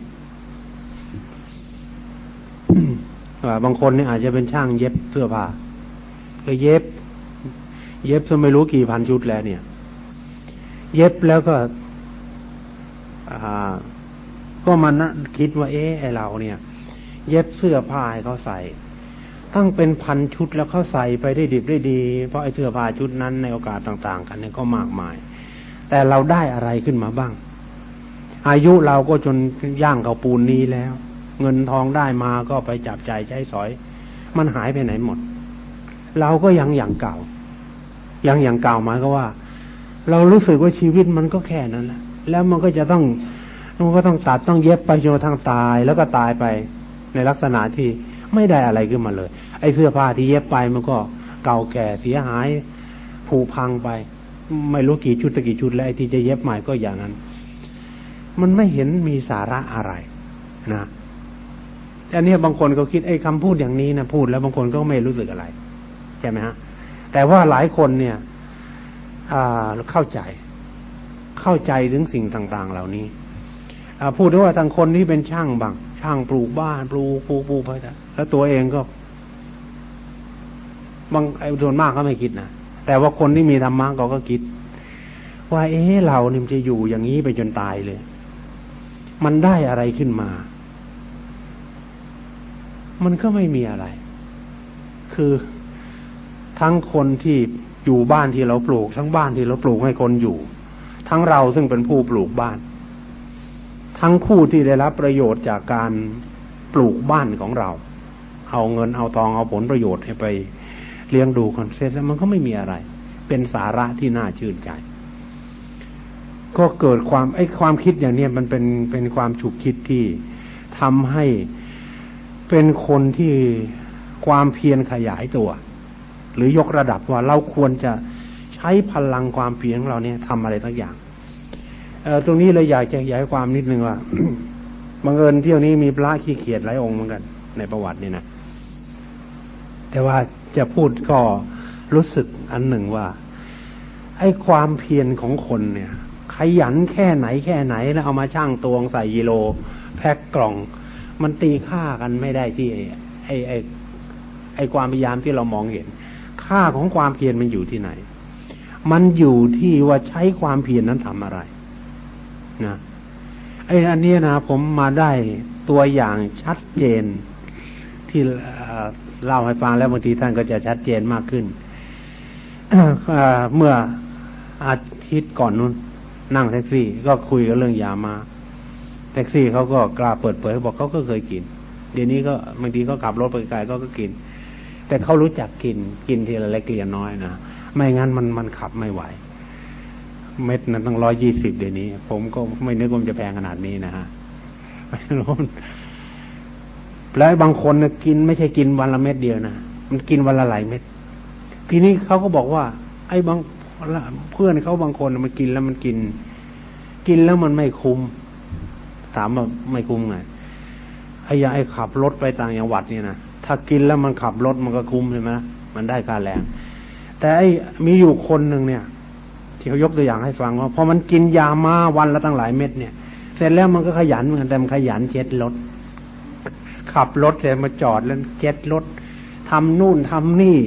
บางคนเนี่ยอาจจะเป็นช่างเย็บเสื้อผ้าก็เย็บ เย็บจนไม่รู้กี่พันชุดแล้วเนี่ย เย็บแล้วก็ อ่า ก็มานะคิดว่าเอ๊ะไอเราเนี่ย เย็บเสื้อผ้าให้เขาใส่ ตั้งเป็นพันชุดแล้วเขาใส่ไปได้ดีได้ดี เพราะไอเสื้อผ้าชุดนั้นในโอกาสต่างๆ กันเนี่ยก็มากมาย แต่เราได้อะไรขึ้นมาบ้าง อายุเราก็จนย่างเขาปูนนี้แล้ว เงินทองได้มาก็ไปจับใจใช้สอย มันหายไปไหนหมด เราก็ยังอย่างเก่า ยังอย่างเก่าหมายก็ว่า เรารู้สึกว่าชีวิตมันก็แค่นั้นแหละแล้วมันก็จะต้อง มันก็ต้องตัดต้องเย็บไปจนกระทั่งตายแล้วก็ตายไปในลักษณะที่ไม่ได้อะไรขึ้นมาเลย ไอ้เสื้อผ้าที่เย็บไปมันก็เก่าแก่เสียหายผุพังไป ไม่รู้กี่ชุดตะกี่ชุดแล้วไอ้ที่จะเย็บใหม่ก็อย่างนั้น มันไม่เห็นมีสาระอะไรนะอันนี้บางคนก็คิดไอ้คำพูดอย่างนี้นะพูดแล้วบางคนก็ไม่รู้สึกอะไรใช่ไหมฮะแต่ว่าหลายคนเนี่ยเข้าใจ เข้าใจถึงสิ่งต่าง ๆ เหล่านี้ พูดได้ว่าทางคนที่เป็นช่างบางช่างปลูกบ้านปลูกปลูกปลูกไปแล้วตัวเองก็บางไอ้ส่วนมากก็ไม่คิดนะแต่ว่าคนที่มีธรรมะเขาก็คิด ว่าเอ๊ะเราเนี่ยจะอยู่อย่างนี้ไปจนตายเลย มันได้อะไรขึ้นมา มันก็ไม่มีอะไร คือทั้งคนที่อยู่บ้านที่เราปลูก ทั้งบ้านที่เราปลูกให้คนอยู่ ทั้งเราซึ่งเป็นผู้ปลูกบ้าน ทั้งผู้ที่ได้รับประโยชน์จากการปลูกบ้านของเรา เอาเงินเอาทองเอาผลประโยชน์ให้ไปเลี้ยงดูคอนเซ็ปต์แล้วมันก็ไม่มีอะไร เป็นสาระที่น่าชื่นใจ ก็เกิดความไอ้ความคิดอย่างนี้มันเป็นเป็นความฉุกคิดที่ทำให้เป็นคนที่ความเพียรขยายตัว หรือยกระดับว่าเราควรจะใช้พลังความเพียรของเราเนี่ยทำอะไรทั้งอย่าง ตรงนี้เลยอยากจะขยายความนิดนึงว่าบังเอิญเที่ยวนี้มีพระขี้เกียจหลายองค์เหมือนกัน ในประวัตินี่นะแต่ว่าจะพูดก็รู้สึกอันหนึ่งว่า ไอ้ความเพียรของคนเนี่ย ขยันแค่ไหนแค่ไหนแล้วเอามาช่างตวงใส่ยีโล แพ็คกล่อง มันตีค่ากันไม่ได้ที่ ไอ้ไอ้ไอ้ความพยายามที่เรามองเห็น ค่าของความเพียรมันอยู่ที่ไหน มันอยู่ที่ว่าใช้ความเพียรนั้นทำอะไร นะไอ้อันนี้นะผมมาได้ตัวอย่างชัดเจน ที่เล่าให้ฟังแล้วบางทีท่านก็จะชัดเจนมากขึ้นเมื่ออาทิตย์ก่อนนู้นนั่งแท็กซี่ ก็คุยกันเรื่องยามา แท็กซี่เขาก็กล้าเปิดเผยบอกเขาก็เคยกิน เดี๋ยวนี้ก็บางทีก็ขับรถไปไกลก็ก็กิน แต่เขารู้จักกินกินทีละเล็กเลียน้อยนะไม่งั้นมันมันขับไม่ไหว เม็ดนั้นต้องร้อยยี่สิบเดี๋ยวนี้ ผมก็ไม่นึกว่าจะแพงขนาดนี้นะฮะไม่รู้แล้วบางคนนะกินไม่ใช่กินวันละเม็ดเดียวนะมันกินวันละหลายเม็ด ทีนี้เขาก็บอกว่า ไอ้บางเพื่อนเขาบางคนมันกินแล้วมันกิน กินแล้วมันไม่คุ้มถามว่าไม่คุ้มไงไอ้ยาไอ้ขับรถไปต่างจังหวัดเนี่ยนะถ้ากินแล้วมันขับรถมันก็คุ้มใช่ไหมมันได้ค่าแรง แต่ไอ้มีอยู่คนหนึ่งเนี่ย ที่เขายกตัวอย่างให้ฟังว่าพอมันกินยามาวันละตั้งหลายเม็ดเนี่ย เสร็จแล้วมันก็ขยันเหมือนกันแต่มันขยันเช็ดรถขับรถเสร็จมาจอดแล้วเช็ดรถทำนู่นทำนี่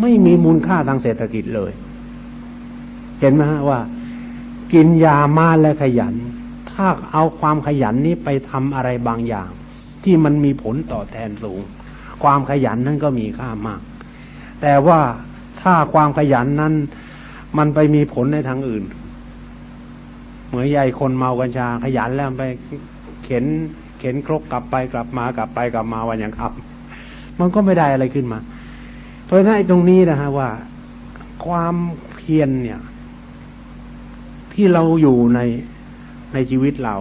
ไม่มีมูลค่าทางเศรษฐกิจเลย เห็นไหมฮะว่า กินยามาและขยัน ถ้าเอาความขยันนี้ไปทำอะไรบางอย่าง ที่มันมีผลต่อแทนสูง ความขยันนั้นก็มีค่ามาก แต่ว่าถ้าความขยันนั้น มันไปมีผลในทางอื่น เหมือนใหญ่คนเมากัญชาขยันแล้วไปเข็น เข็นครกกลับไปกลับมากลับไปกลับมาวันอย่างครับมันก็ไม่ได้อะไรขึ้นมา เพราะฉะนั้นตรงนี้นะฮะว่า ความเพียรเนี่ย ที่เราอยู่ในในชีวิตเรา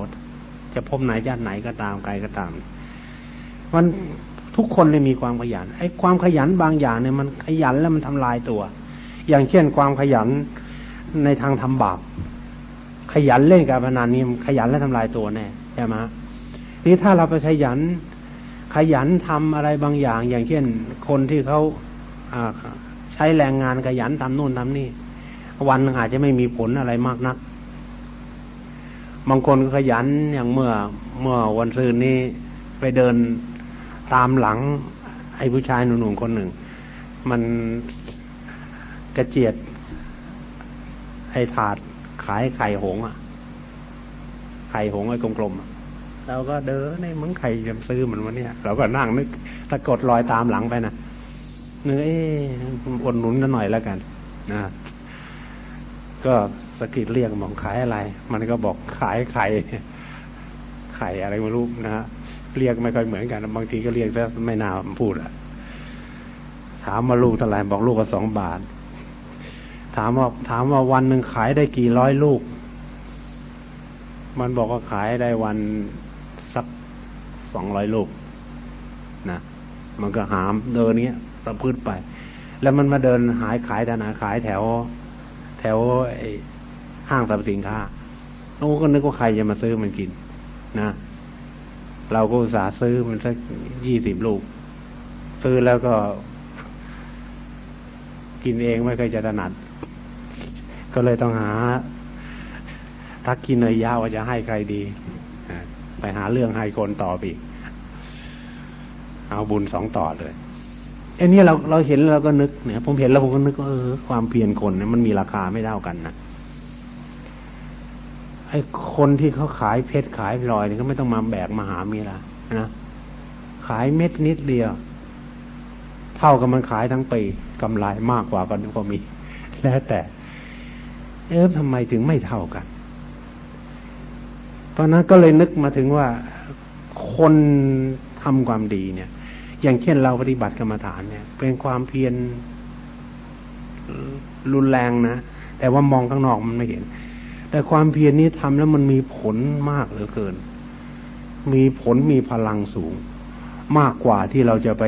จะพบไหนชาติไหนก็ตามใครก็ตาม มันทุกคนเลยมีความขยันไอ้ความขยันบางอย่างเนี่ยมันขยันแล้วมันทำลายตัว อย่างเช่นความขยันในทางทำบาปขยันเล่นการพนันนี่ขยันและทำลายตัวแน่ใช่ไหมนี่ถ้าเราไปขยัน ขยันทำอะไรบางอย่าง อย่างเช่น คนที่เขาใช้แรงงานขยันทำนู่นทำนี่ วันอาจจะไม่มีผลอะไรมากนัก บางคนก็ขยันอย่างเมื่อ เมื่อวันซืนนี้ไปเดินตามหลัง ไอ้ผู้ชายหนุ่มๆคนหนึ่ง มัน กระเจียด ไอ้ถาดขายไข่หงอะ ไข่หงไอ้กลมๆเราก็เดินในมึงใครจะซื้อมันวะเนี่ย เราก็นั่งนึกตะกดรอยตามหลังไปนะเนื้อเอ๊อดหนุนกันหน่อยแล้วกันนะก็สกิดเรียกมองขายอะไร มันก็บอกขายไข่ไข่อะไรไม่รู้นะฮะเรียกไม่ค่อยเหมือนกัน บางทีก็เรียกซะไม่น่าพูดอะถามว่าลูกเท่าไหร่บอกลูกก็สองบาท ถามว่าถามว่าวันหนึ่งขายได้กี่ร้อยลูก มันบอกว่าขายได้วันสักสองร้อยลูกนะมันก็หามเดินเงี้ยตะพื้นไป แล้วมันมาเดินหายขายธนาขายแถว แถวไอ้ห้างสรรพสินค้าโอ้ก็นึกว่าใครจะมาซื้อมันกิน นะเราก็อุตส่าห์ซื้อมันสักยี่สิบลูก ซื้อแล้วก็ กินเองไม่เคยจะถนัด ก็เลยต้องหา ทักกินเนยยาว่าจะให้ใครดีไปหาเรื่องให้คนต่อปีเอาบุญสองต่อเลยอันนี้เราเราเห็นเราก็นึกเนี่ยผมเห็นแล้วผมก็นึกว่าเออความเพียรคนเนี่ยมันมีราคาไม่เท่ากันนะไอ้คนที่เขาขายเพชรขายพลอยเนี่ยก็ไม่ต้องมาแบกมาหามีละนะขายเม็ดนิดเดียว เท่ากับมันขายทั้งปีกำไรมากกว่ากันก็มีแล้วแต่ เออทำไมถึงไม่เท่ากัน ตอนนั้นก็เลยนึกมาถึงว่าคนทำความดีเนี่ย อย่างเช่นเราปฏิบัติกรรมฐานเนี่ย เป็นความเพียรรุนแรงนะ แต่ว่ามองข้างนอกมันไม่เห็น แต่ความเพียรนี้ทำแล้วมันมีผลมากเหลือเกิน มีผลมีพลังสูง มากกว่าที่เราจะไป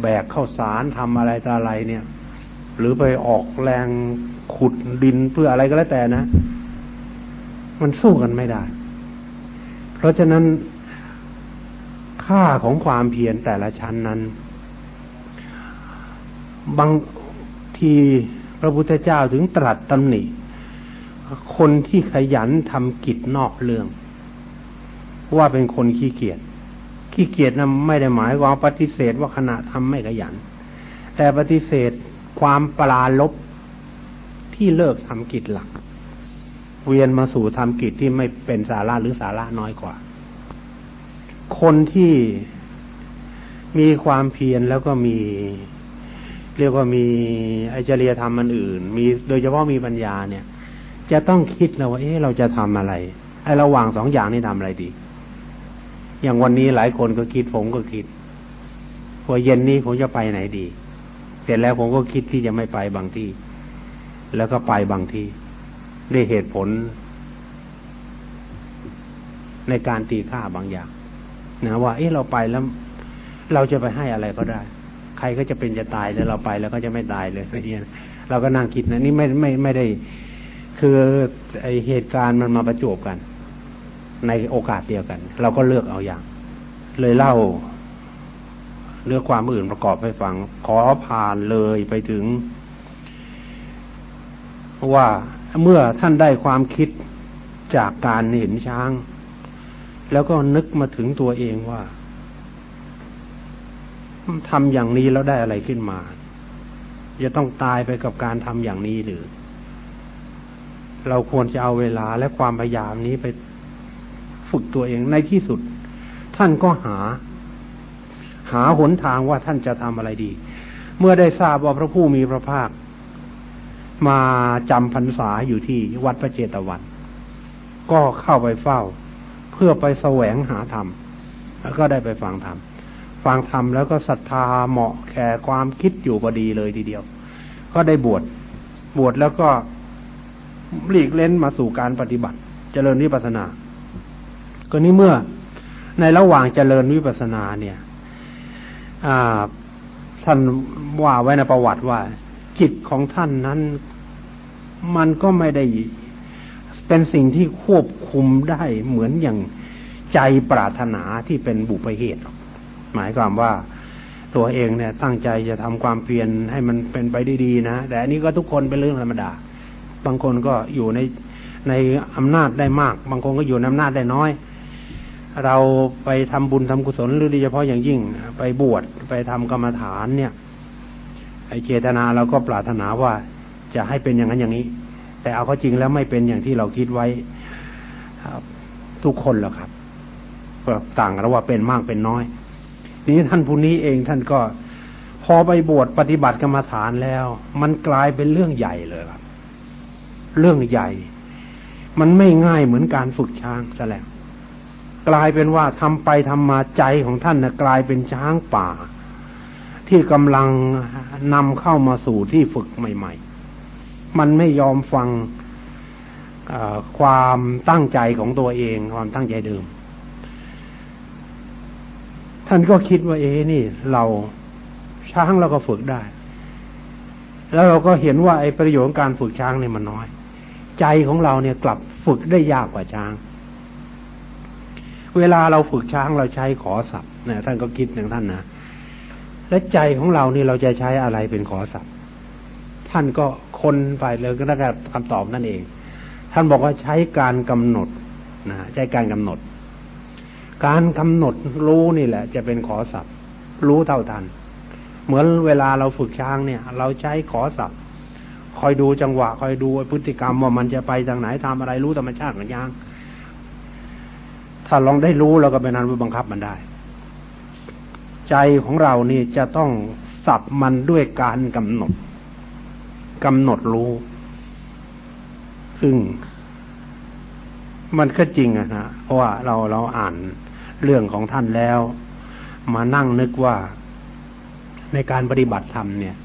แบกข้าวสารทำอะไรต่ออะไรเนี่ย หรือไปออกแรงขุดดินเพื่ออะไรก็แล้วแต่นะ มันสู้กันไม่ได้ เพราะฉะนั้นค่าของความเพียรแต่ละชั้นนั้น บางทีพระพุทธเจ้าถึงตรัสตำหนิ คนที่ขยันทำกิจนอกเรื่อง ว่าเป็นคนขี้เกียจขี้เกียจนั้นไม่ได้หมายควาปฏิเสธว่าขณะทำไม่ขยัน แต่ปฏิเสธ ความปราลบที่เลิกทำกิจหลัก เวียนมาสู่ทำกิจที่ไม่เป็นสาระหรือสาระน้อยกว่า คนที่มีความเพียรแล้วก็มี เรียกว่ามีไอจริยธรรมมันอื่น มีโดยเฉพาะมีปัญญาเนี่ย จะต้องคิดแล้วว่าเอ๊ะเราจะทำอะไรไอระหว่างสองอย่างนี้ทำอะไรดี อย่างวันนี้หลายคนก็คิดผมก็คิดว่าเย็นนี้ผมจะไปไหนดี สร็จแล้วผมก็คิดที่จะไม่ไปบางที่ แล้วก็ไปบางที่ด้วยเหตุผล ในการตีค่าบางอย่างนะว่า เอ๊ะเราไปแล้ว เราจะไปให้อะไรก็ได้ ใครก็จะเป็นจะตายแล้วเราไปแล้วก็จะไม่ตายเลยอะไรเงี้ยเราก็นั่งคิดนะนี่ไม่ไม่ไม่ได้ คือไอเหตุการณ์มันมาประจบกัน ในโอกาสเดียวกัน เราก็เลือกเอาอย่าง เลยเล่า เนื้อความอื่นประกอบให้ฟัง ขอผ่านเลยไปถึง ว่าเมื่อท่านได้ความคิดจากการเห็นช้าง แล้วก็นึกมาถึงตัวเองว่าทำอย่างนี้แล้วได้อะไรขึ้นมา จะต้องตายไปกับการทำอย่างนี้หรือ เราควรจะเอาเวลาและความพยายามนี้ไปฝึกตัวเองในที่สุด ท่านก็หา หาหนทางว่าท่านจะทำอะไรดี เมื่อได้ทราบว่าพระผู้มีพระภาค มาจำพรรษาอยู่ที่วัดพระเจตวัน ก็เข้าไปเฝ้า เพื่อไปแสวงหาธรรม แล้วก็ได้ไปฟังธรรมฟังธรรมแล้วก็ศรัทธาเหมาะแก่ความคิดอยู่พอดีเลยทีเดียว ก็ได้บวชบวชแล้วก็หลีกเล่นมาสู่การปฏิบัติ เจริญวิปัสสนา ก็นี้เมื่อในระหว่างเจริญวิปัสสนาเนี่ย ท่านว่าไว้ในประวัติว่า จิตของท่านนั้น มันก็ไม่ได้ เป็นสิ่งที่ควบคุมได้เหมือนอย่างใจปรารถนาที่เป็นบุพเหตุ หมายความว่าตัวเองเนี่ย ตั้งใจจะทำความเพียรให้มันเป็นไปได้ดีนะ แต่อันนี้ก็ทุกคนเป็นเรื่องธรรมดา บางคนก็อยู่ในในอำนาจได้มาก บางคนก็อยู่ในอำนาจได้น้อย เราไปทำบุญทำกุศลหรือโดยเฉพาะอย่างยิ่ง ไปบวชไปทำกรรมฐานเนี่ย ไอเจตนาเราก็ปรารถนาว่าจะให้เป็นอย่างนั้นอย่างนี้ แต่เอาเข้าจริงแล้วไม่เป็นอย่างที่เราคิดไว้ทุกคนหรอกครับต่างกันว่าเป็นมากเป็นน้อย นี้ท่านผู้นี้เองท่านก็พอไปบวชปฏิบัติกรรมฐานแล้ว มันกลายเป็นเรื่องใหญ่เลยครับ เรื่องใหญ่ มันไม่ง่ายเหมือนการฝึกช้างซะแล้ว กลายเป็นว่าทำไปทำมาใจของท่านนะกลายเป็นช้างป่า ที่กำลังนำเข้ามาสู่ที่ฝึกใหม่ ๆ มันไม่ยอมฟังความตั้งใจของตัวเองความตั้งใจเดิม ท่านก็คิดว่าเอ๊นี่ เราช้างเราก็ฝึกได้ แล้วเราก็เห็นว่าไอ้ประโยชน์การฝึกช้างเนี่ยมันน้อย ใจของเราเนี่ยกลับฝึกได้ยากกว่าช้าง เวลาเราฝึกช้างเราใช้ขอสับนี่ยท่านก็คิดอย่างท่านนะและใจของเรานี่เราจะใช้อะไรเป็นขอสับท่านก็คนไปเลยก็ได้คำตอบนั่นเอง ท่านบอกว่าใช้การกำหนดนะใช้การกำหนด การกำหนดรู้นี่แหละ จะเป็นขอสับรู้เท่าทัน เหมือนเวลาเราฝึกช้างเนี่ย เราใช้ขอสับคอยดูจังหวะ คอยดูพฤติกรรมว่ามันจะไปทางไหนทำอะไรรู้ธรรมชาติของช้าง ถ้าลองได้รู้เราก็เป็นนั้นบังคับมันได้ ใจของเรานี่จะต้องสับมันด้วยการกำหนดกำหนดรู้ ซึ่ง มันก็จริงอะนะเพราะว่าเราเราอ่านเรื่องของท่านแล้ว มานั่งนึกว่าในการปฏิบัติธรรมเนี่ย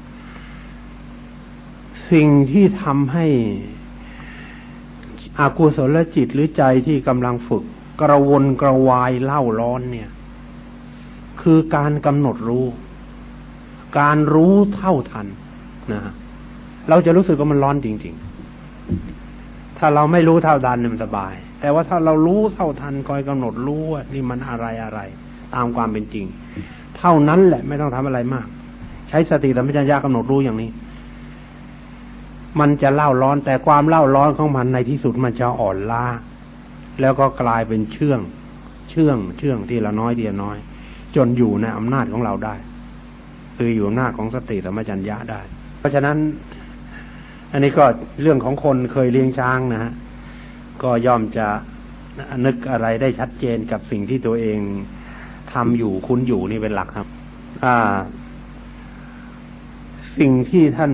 สิ่งที่ทำให้อากุศลจิตหรือใจที่กำลังฝึก กระวนกระวายเล่าร้อนเนี่ย คือการกำหนดรู้ การรู้เท่าทันนะเราจะรู้สึกว่ามันร้อนจริง ๆ ถ้าเราไม่รู้เท่าทันเนี่ยมันสบาย แต่ว่าถ้าเรารู้เท่าทันคอยกำหนดรู้ว่านี่มันอะไรอะไร ตามความเป็นจริง เท่านั้นแหละไม่ต้องทำอะไรมาก ใช้สติธรรมจัญญากำหนดรู้อย่างนี้มันจะเล่าร้อนแต่ความเล่าร้อนของมันในที่สุดมันจะอ่อนล้า แล้วก็กลายเป็นเชื่อง เชื่องเชื่องที่ละน้อยทีละน้อย จนอยู่ในอำนาจของเราได้ คืออยู่อำนาจของสติธรรมจัญญาได้ เพราะฉะนั้น อันนี้ก็เรื่องของคนเคยเลี้ยงช้างนะฮะก็ย่อมจะนึกอะไรได้ชัดเจนกับสิ่งที่ตัวเองทำอยู่คุณอยู่นี่เป็นหลักครับ อ่า สิ่งที่ท่าน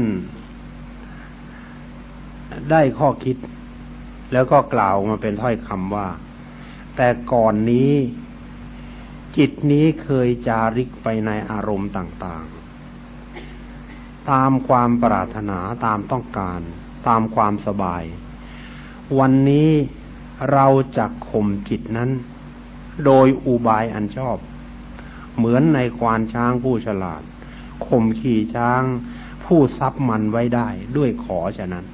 ได้ข้อคิด แล้วก็กล่าวมาเป็นถ้อยคำว่า แต่ก่อนนี้ จิตนี้เคยจาริกไปในอารมณ์ต่างๆ ตามความปรารถนาตามต้องการ ตามความสบาย วันนี้เราจะข่มจิตนั้น โดยอุบายอันชอบ เหมือนในควานช้างผู้ฉลาดข่มขี่ช้างผู้ซับมันไว้ได้ด้วยขอฉะนั้น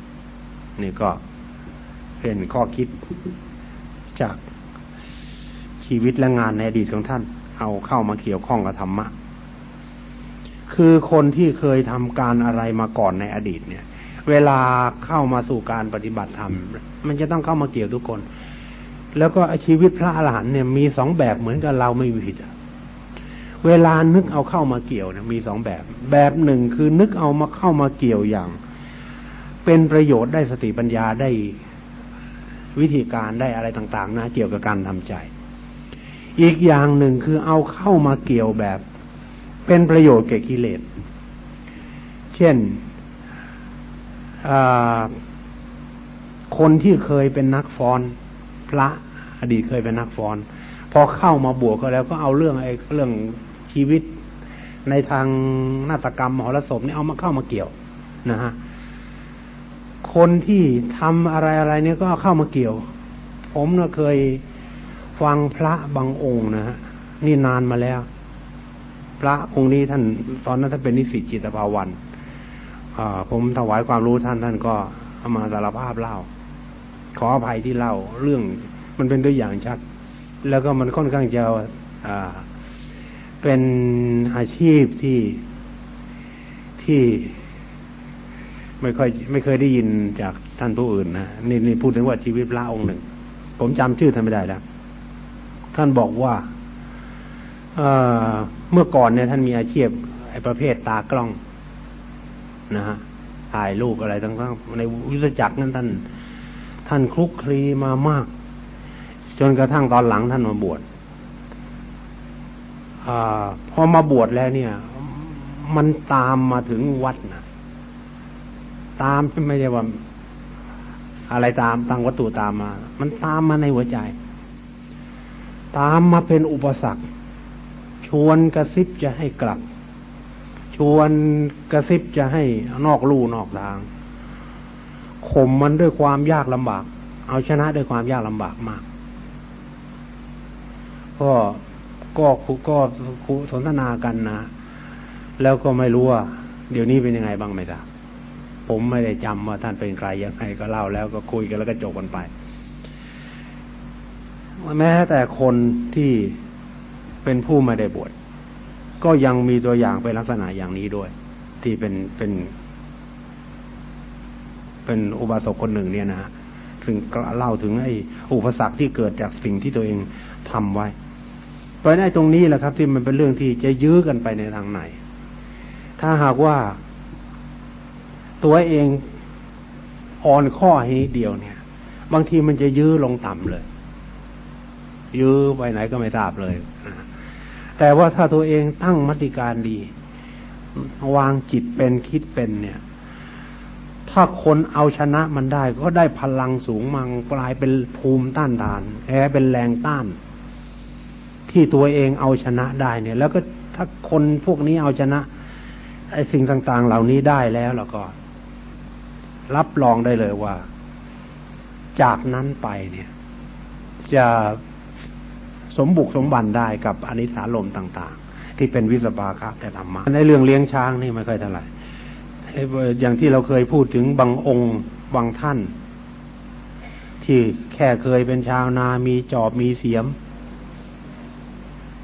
นี่ก็ เป็นข้อคิดจากชีวิตและงานในอดีตของท่าน เอาเข้ามาเกี่ยวข้องกับธรรมะ คือคนที่เคยทำการอะไรมาก่อนในอดีตเนี่ย เวลาเข้ามาสู่การปฏิบัติธรรม มันจะต้องเข้ามาเกี่ยวทุกคน แล้วก็ชีวิตพระอรหันต์เนี่ยมีสองแบบเหมือนกับเราไม่มีผิดเวลานึกเอาเข้ามาเกี่ยวเนี่ยมีสองแบบ แบบหนึ่งคือนึกเอามาเข้ามาเกี่ยวอย่าง เป็นประโยชน์ได้สติปัญญาได้ วิธีการได้อะไรต่างๆ นะ เกี่ยวกับการทำใจ อีกอย่างหนึ่งคือเอาเข้ามาเกี่ยวแบบ เป็นประโยชน์แก่กิเลส เช่นคนที่เคยเป็นนักฟ้อน พระอดีตเคยเป็นนักฟ้อน พอเข้ามาบวกก็แล้วก็เอาเรื่องไอ้เรื่องชีวิตในทางนาฏกรรมมหรสพนี่เอามาเข้ามาเกี่ยวนะฮะ คนที่ทำอะไรอะไรเนี่ยก็เข้ามาเกี่ยว ผมเนะเคยฟังพระบางองค์นะฮะนี่นานมาแล้ว พระองค์นี้ท่าน ตอนนั้นท่านเป็นนิสิตจิตภาวันผมถวายความรู้ท่านท่านก็เอามาสารภาพเล่า ขออภัยที่เล่าเรื่องมันเป็นตัวอย่างชัด แล้วก็มันค่อนข้างจะเป็นอาชีพที่ที่ ไม่ค่อยไม่เคยได้ยินจากท่านผู้อื่นนะนี่นี่พูดถึงว่าชีวิตพระองค์หนึ่ง ผมจำชื่อท่านไม่ได้แล้ว ท่านบอกว่าเมื่อก่อนเนี่ย ท่านมีอาชีพไอ้ประเภทตากล้อง นะฮะถ่ายรูปอะไรต่างๆในวิสจักรนั้นท่าน ท่านคลุกคลีมามาก จนกระทั่งตอนหลังท่านมาบวชอพอมาบวชแล้วเนี่ย มันตามมาถึงวัดนะ ตามไม่ใช่ว่าอะไรตามตั้งวัตถุตามมา มันตามมาในหัวใจ ตามมาเป็นอุปสรรค ชวนกระซิบจะให้กลับ ชวนกระซิบจะให้นอกลู่นอกทางข่มมันด้วยความยากลำบาก เอาชนะด้วยความยากลำบากมาก ก็ก็ก็สนทนากันนะ แล้วก็ไม่รู้ว่า เดี๋ยวนี้เป็นยังไงบ้างไม่ทราบ ผมไม่ได้จำว่าท่านเป็นใครยังไงก็เล่าแล้วก็คุยกันแล้วก็จบกันไป แม้แต่คนที่เป็นผู้ไม่ได้บวชก็ยังมีตัวอย่างเป็นลักษณะอย่างนี้ด้วย ที่เป็นเป็น เป็นอุบาสกคนหนึ่งเนี่ยนะถึงเล่าถึงไอ้อุปสรรคที่เกิดจากสิ่งที่ตัวเองทำไว้เพราะในตรงนี้แหละครับ ที่มันเป็นเรื่องที่จะยื้อกันไปในทางไหน ถ้าหากว่า ตัวเองอ่อนข้อให้นิดเดียวเนี่ย บางทีมันจะยื้อลงต่ำเลย ยื้อไปไหนก็ไม่ทราบเลย แต่ว่าถ้าตัวเองตั้งมติการดี วางจิตเป็นคิดเป็นเนี่ย ถ้าคนเอาชนะมันได้ ก็ได้พลังสูงมังกลายเป็นภูมิต้านทานแพ้เป็นแรงต้าน ที่ตัวเองเอาชนะได้เนี่ย แล้วก็ถ้าคนพวกนี้เอาชนะไอ้สิ่งต่าง ๆ เหล่านี้ได้แล้วแล้วก็ รับรองได้เลยว่า จากนั้นไปเนี่ย จะสมบุกสมบันได้กับอนิสาลมต่าง ๆ ที่เป็นวิสบาครับแต่ธรรมะในเรื่องเลี้ยงช้างนี่ไม่ค่อยเท่าไหร่อย่างที่เราเคยพูดถึงบางองค์บางท่าน ที่แค่เคยเป็นชาวนามีจอบมีเสียม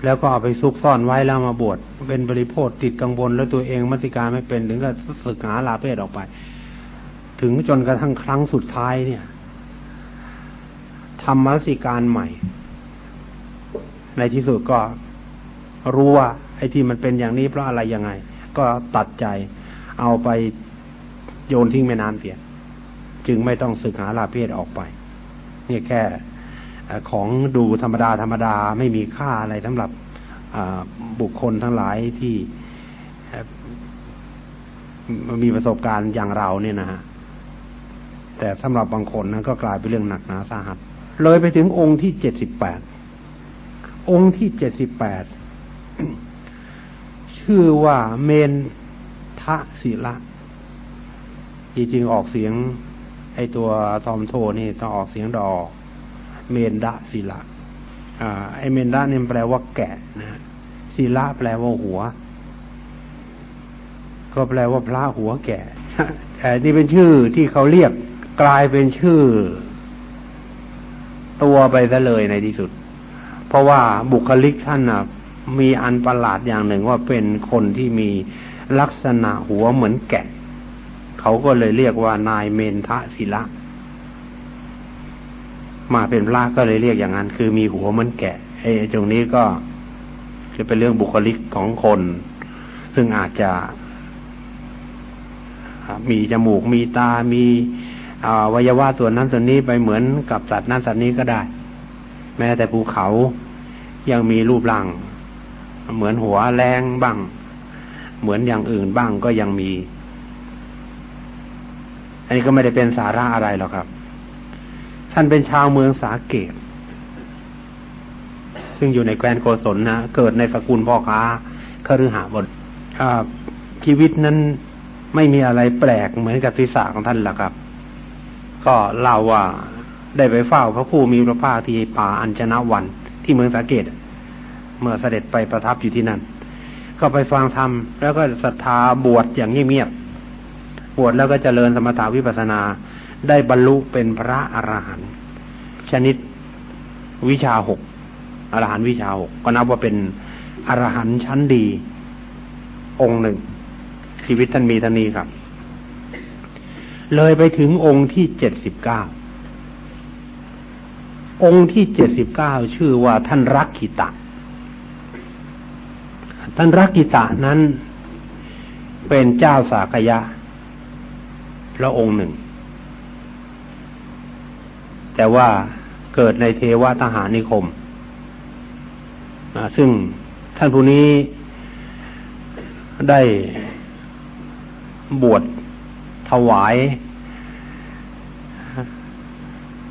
แล้วก็เอาไปซุกซ่อนไว้แล้วมาบวชเป็นบริโภคติดกังวลแล้วตัวเองมัติการไม่เป็นถึงก็สึกหาลาเพศออกไป ถึงจนกระทั่งครั้งสุดท้ายเนี่ยทำมัสิการใหม่ ในที่สุดก็รู้ว่าไอ้ที่มันเป็นอย่างนี้เพราะอะไรยังไง ก็ตัดใจเอาไปโยนทิ้งแม่น้ำเสีย จึงไม่ต้องสึกหาลาเพศออกไป นี่แค่ของดูธรรมดาธรรมดาไม่มีค่าอะไรสำหรับบุคคลทั้งหลายที่มีประสบการณ์อย่างเราเนี่ยนะฮะ แต่สำหรับบางคนนั้นก็กลายเป็นเรื่องหนักหนาสาหัส เลยไปถึงองค์ที่เจ็ดสิบแปดองค์ที่เจ็ดสิบแปดชื่อว่าเมนทะศิละจริงๆออกเสียง ไอตัวตอมโทนี่ต้องออกเสียงดอกเมนดะศิละอ่าไอเมนดะเนี่ยแปลว่าแกะนะศิละแปลว่าหัว ก็แปลว่าพระหัวแก่แต่นี่เป็นชื่อที่เขาเรียก กลายเป็นชื่อ ตัวไปซะเลยในที่สุด เพราะว่าบุคลิกท่านนะมีอันประหลาดอย่างหนึ่งว่าเป็นคนที่มีลักษณะหัวเหมือนแกะเขาก็เลยเรียกว่านายเมนทะศิละ มาเป็นพระก็เลยเรียกอย่างนั้น คือมีหัวเหมือนแกะไอ้ตรงนี้ก็จะเป็นเรื่องบุคลิกของคน ซึ่งอาจจะมีจมูกมีตา มี อวัยวะส่วนนั้นส่วนนี้ไปเหมือนกับสัตว์นั้นสัตว์นี้ก็ได้ แม้แต่ภูเขายังมีรูปร่าง เหมือนหัวแรงบ้าง เหมือนอย่างอื่นบ้างก็ยังมี อันนี้ก็ไม่ได้เป็นสาระอะไรหรอกครับ ท่านเป็นชาวเมืองสาเกต ซึ่งอยู่ในแคว้นโกศลนะเกิดในสกุลพ่อค้าคฤหบดชีวิตนั้นไม่มีอะไรแปลกเหมือนกับศีรษะของท่านละครับ ก็เล่าว่าได้ไปเฝ้าพระผู้มีพระภาคที่ป่าอัญชนะวันที่เมืองสาเกต เมื่อเสด็จไปประทับอยู่ที่นั่น ก็ไปฟังธรรมแล้วก็ศรัทธาบวชอย่างเงียบๆบวชแล้วก็เจริญสมถาวิปัสนา ได้บรรลุเป็นพระอรหันต์ชนิดวิชาหกอรหันต์วิชาหกก็นับว่าเป็นอรหันต์ชั้นดี องค์หนึ่ง ชีวิตท่านมีท่านนี้ครับ เลยไปถึงองค์ที่เจ็ดสิบเก้าองค์ที่เจ็ดสิบเก้าชื่อว่าท่านรักกิตะ ท่านรักกิตะนั้นเป็นเจ้าสากยะ พระองค์หนึ่ง แต่ว่าเกิดในเทวทหารนิคม ซึ่งท่านผู้นี้ได้บวช วาย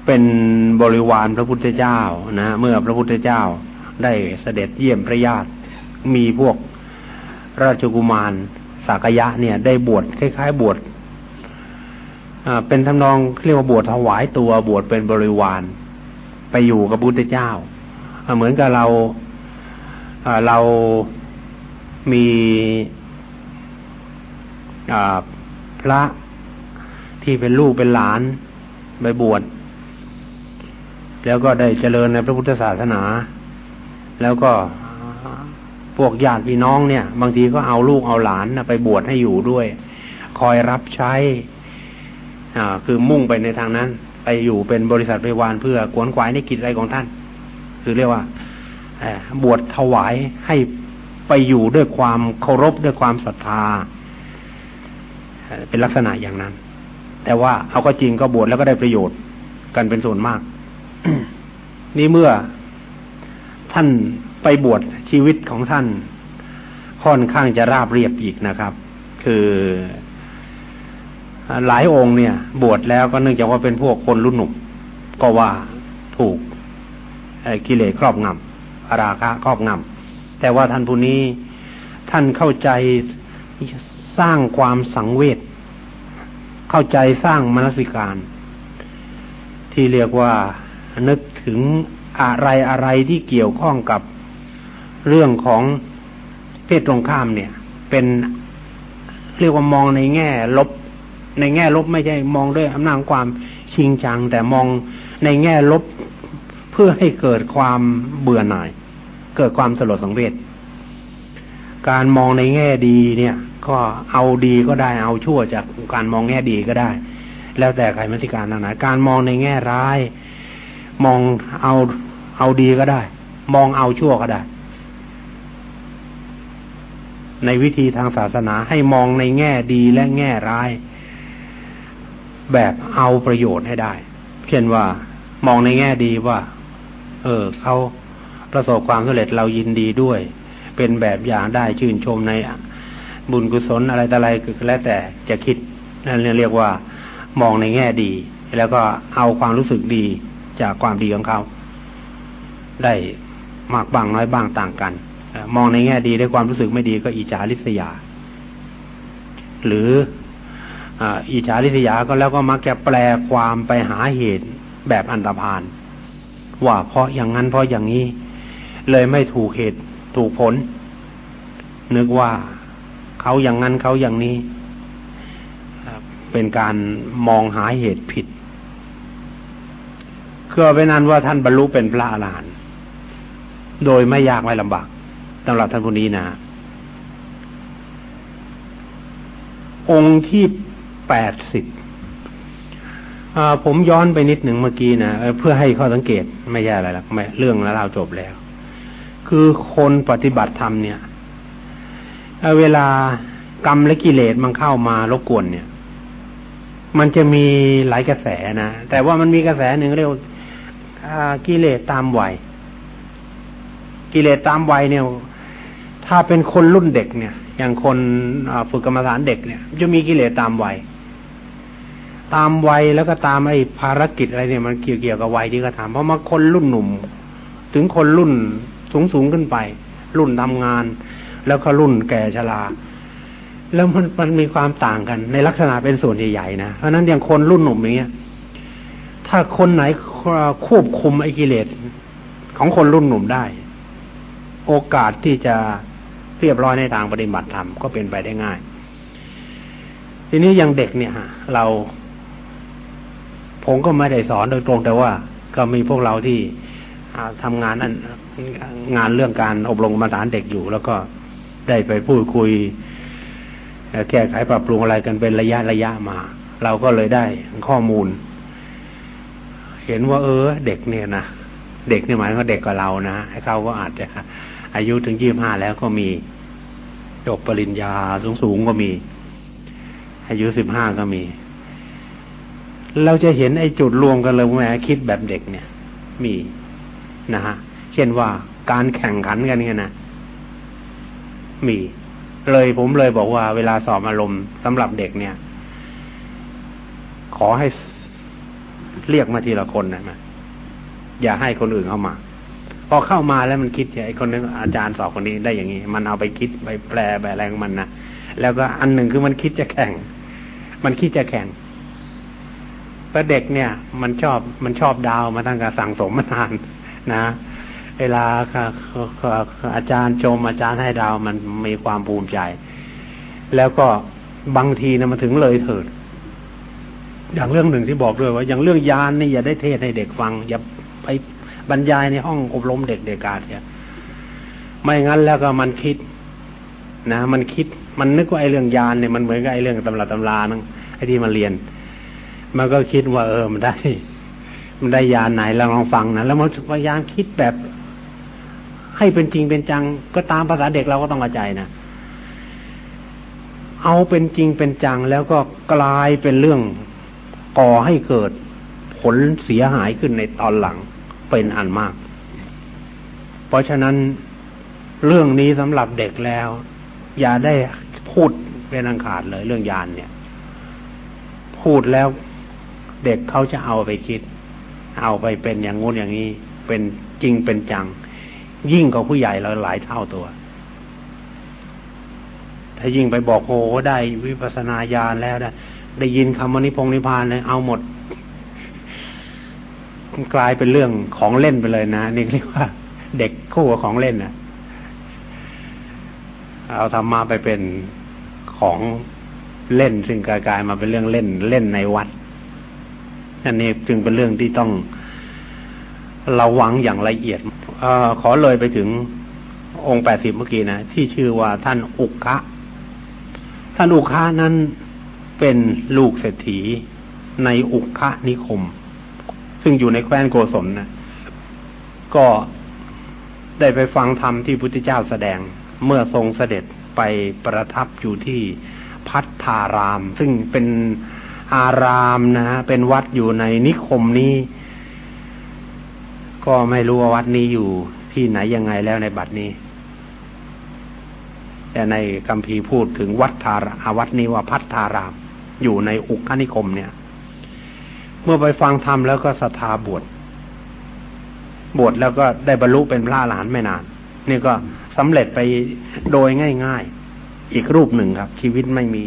เป็นบริวารพระพุทธเจ้านะเมื่อพระพุทธเจ้าได้เสด็จเยี่ยมพระญาติมีพวกราชกุมารสากยะเนี่ย ได้บวชคล้ายๆ บวชเป็นทำนองเรียกว่าบวชถวายตัวบวชเป็นบริวารไปอยู่กับพุทธเจ้า เหมือนกับเราเรามีพระ ที่เป็นลูกเป็นหลานไปบวชแล้วก็ได้เจริญในพระพุทธศาสนา แล้วก็พวกญาติพี่น้องเนี่ย บางทีก็เอาลูกเอาหลานไปบวชให้อยู่ด้วย คอยรับใช้อ่าคือมุ่งไปในทางนั้น ไปอยู่เป็นบริษัทบริวารเพื่อขวนขวายในกิจอะไรของท่าน คือเรียกว่าบวชถวายให้ไปอยู่ด้วยความเคารพด้วยความศรัทธา เป็นลักษณะอย่างนั้น แต่ว่าเอาก็จริงก็บวชแล้วก็ได้ประโยชน์กันเป็นส่วนมาก นี่เมื่อท่านไปบวชชีวิตของท่าน ค่อนข้างจะราบเรียบอีกนะครับ คือหลายองค์เนี่ย บวชแล้วก็เนื่องจากว่าเป็นพวกคนรุ่นหนุ่มก็ว่าถูกกิเลสครอบงำอาราคะครอบงำแต่ว่าท่านผู้นี้ท่านเข้าใจสร้างความสังเวช เข้าใจสร้างมนสิการ ที่เรียกว่านึกถึงอะไรอะไรที่เกี่ยวข้องกับเรื่องของเพศตรงข้ามเนี่ย เป็นเรียกว่ามองในแง่ลบ ในแง่ลบไม่ใช่มองด้วยอำนาจความชิงชัง แต่มองในแง่ลบเพื่อให้เกิดความเบื่อหน่าย เกิดความสลดสังเวชการมองในแง่ดีเนี่ย ก็เอาดีก็ได้เอาชั่วจากการมองแง่ดีก็ได้ แล้วแต่ใครมัติการทางไหนการมองในแง่ร้าย มองเอาเอาดีก็ได้ มองเอาชั่วก็ได้ ในวิธีทางศาสนาให้มองในแง่ดีและแง่ร้าย แบบเอาประโยชน์ให้ได้ เช่นว่ามองในแง่ดีว่า เออเขาประสบความสำเร็จเรายินดีด้วย เป็นแบบอย่างได้ชื่นชมใน บุญกุศลอะไรต่ออะไรก็แล้วแต่จะคิดนั่นเรียกว่ามองในแง่ดี แล้วก็เอาความรู้สึกดีจากความดีของเขา ได้มากบ้างน้อยบ้างต่างกันมองในแง่ดีด้วยความรู้สึกไม่ดีก็อิจฉาริษยา หรืออิจฉาริษยาก็แล้วก็มักจะแปลความไปหาเหตุแบบอันตรพานว่าเพราะอย่างนั้นเพราะอย่างนี้ เลยไม่ถูกเหตุถูกผล นึกว่า เขาอย่างนั้นเขาอย่างนี้เป็นการมองหาเหตุผิดคือเป็นนั้นว่าท่านบรรลุเป็นพระอรหันต์โดยไม่ยากไม่ลำบากสำหรับท่านผู้นี้นะ องค์ที่แปดสิบผมย้อนไปนิดหนึ่งเมื่อกี้นะเพื่อให้ข้อสังเกตไม่ใช่อะไรหรอกไม่เรื่องแล้วเราจบแล้ว คือคนปฏิบัติธรรมเนี่ย เวลากรรมและกิเลสมันเข้ามารบกวนเนี่ย มันจะมีหลายกระแสนะ แต่ว่ามันมีกระแสหนึ่งเรียกกิเลสตามวัยกิเลสตามวัยเนี่ย ถ้าเป็นคนรุ่นเด็กเนี่ย อย่างคนฝึกกรรมฐานเด็กเนี่ยจะมีกิเลสตามวัยตามวัยแล้วก็ตามไอ้ภารกิจอะไรเนี่ยมันเกี่ยวเกี่ยวกับวัยที่เขาทำเพราะมาคนรุ่นหนุ่ม ถึงคนรุ่นสูงสูงขึ้นไป รุ่นทำงาน แล้วก็รุ่นแก่ชราแล้วมันมันมีความต่างกัน ในลักษณะเป็นส่วนใหญ่ๆนะเพราะนั้นอย่างคนรุ่นหนุ่มอย่างเงี้ยถ้าคนไหนควบคุมไอ้กิเลสของคนรุ่นหนุ่มได้ โอกาสที่จะเรียบร้อยในทางปฏิบัติธรรมก็เป็นไปได้ง่าย ทีนี้อย่างเด็กเนี่ยเรา ผมก็ไม่ได้สอนโดยตรงแต่ว่า ก็มีพวกเราที่ทำงานนั้นงานเรื่องการอบรมมาตรฐานเด็กอยู่แล้วก็ ได้ไปพูดคุยแก้ไขปรับปรุงอะไรกันเป็นระยะระยะมา เราก็เลยได้ข้อมูล เห็นว่า เออ เด็กเนี่ยนะเด็กนี่หมายว่าเด็กกว่าเรานะให้เขาก็อาจจะอายุถึงยี่บห้าแล้วก็มีจบปริญญาสูงสูงก็มี อายุสิบห้าก็มี เราจะเห็นไอ้จุดรวมกันเลยแหมคิดแบบเด็กเนี่ย มีนะฮะเช่นว่าการแข่งขันกันเนี่ยนะ มี เลยผมเลยบอกว่า เวลาสอบอารมณ์สำหรับเด็กเนี่ย ขอให้เรียกมาทีละคนนะมาอย่าให้คนอื่นเข้ามา พอเข้ามาแล้วมันคิดไอ้คนนึงอาจารย์สอบคนนี้ได้อย่างนี้ มันเอาไปคิดไปแปลแบบแรงมันนะแล้วก็อันหนึ่งคือมันคิดจะแข่ง มันคิดจะแข่งพราะเด็กเนี่ย มันชอบมันชอบดาวมาตั้งแต่สั่งสมมานานนะ เวลาอาจารย์ชมอาจารย์ให้ดาวมันมีความภูมิใจ แล้วก็บางทีนะมันถึงเลยเถิด อย่างเรื่องหนึ่งที่บอกด้วยว่า อย่างเรื่องยานนี่อย่าได้เทศให้เด็กฟัง อย่าไปบรรยายในห้องอบรมเด็กเด็กกาเนี่ยไม่งั้นแล้วก็มันคิด นะ มันคิดมันนึกว่าไอ้เรื่องยานเนี่ยมันเหมือนกับไอ้เรื่องตำราตำรานั่งไอ้ที่มาเรียน มันก็คิดว่าเออมันได้ มันได้ยานไหนเราลองฟังนะแล้วมันพยายามคิดแบบ ให้เป็นจริงเป็นจัง ก็ตามภาษาเด็กเราก็ต้องเข้าใจนะเอาเป็นจริงเป็นจังแล้วก็กลายเป็นเรื่องก่อให้เกิดผลเสียหายขึ้นในตอนหลังเป็นอันมาก เพราะฉะนั้นเรื่องนี้สำหรับเด็กแล้ว อย่าได้พูดเป็นอังขาดเลยเรื่องยานเนี่ย พูดแล้วเด็กเขาจะเอาไปคิด เอาไปเป็นอย่างงู้นอย่างนี้ เป็นจริงเป็นจัง ยิ่งกว่าผู้ใหญ่เราหลายเท่าตัว ถ้ายิ่งไปบอกโอ้ได้วิปัสนาญาณแล้วได้ได้ยินคำวนิพงนิพานเลยเอาหมด กลายเป็นเรื่องของเล่นไปเลยนะนี่เรียกว่า เด็กคู่กับของเล่นนะเอาธรรมะไปเป็นของเล่น ซึ่งกลายมาเป็นเรื่องเล่นเล่นในวัดอันนี้จึงเป็นเรื่องที่ต้อง ระวังอย่างละเอียดอขอเลยไปถึงองค์แปดสิบเมื่อกี้นะที่ชื่อว่าท่านอุกะท่านอุคะนั้นเป็นลูกเศรษฐีในอุคะนิคม ซึ่งอยู่ในแคว้นโกศลนะก็ได้ไปฟังธรรมที่พุทธเจ้าแสดงเมื่อทรงเสด็จไปประทับอยู่ที่พัทธาราม ซึ่งเป็นอารามนะฮะเป็นวัดอยู่ในนิคมนี้ ก็ไม่รู้ว่าวัดนี้อยู่ที่ไหนยังไงแล้วในบัดนี้ แต่ในคำพีพูดถึงวัดทาราวัดนี้ว่าพัทธาราม อยู่ในอุกนิคมเนี่ย เมื่อไปฟังธรรมแล้วก็ศรัทธาบวชบวชแล้วก็ได้บรรลุเป็นพระหลานไม่นาน นี่ก็สำเร็จไปโดยง่ายๆ อีกรูปหนึ่งครับ ชีวิตไม่มี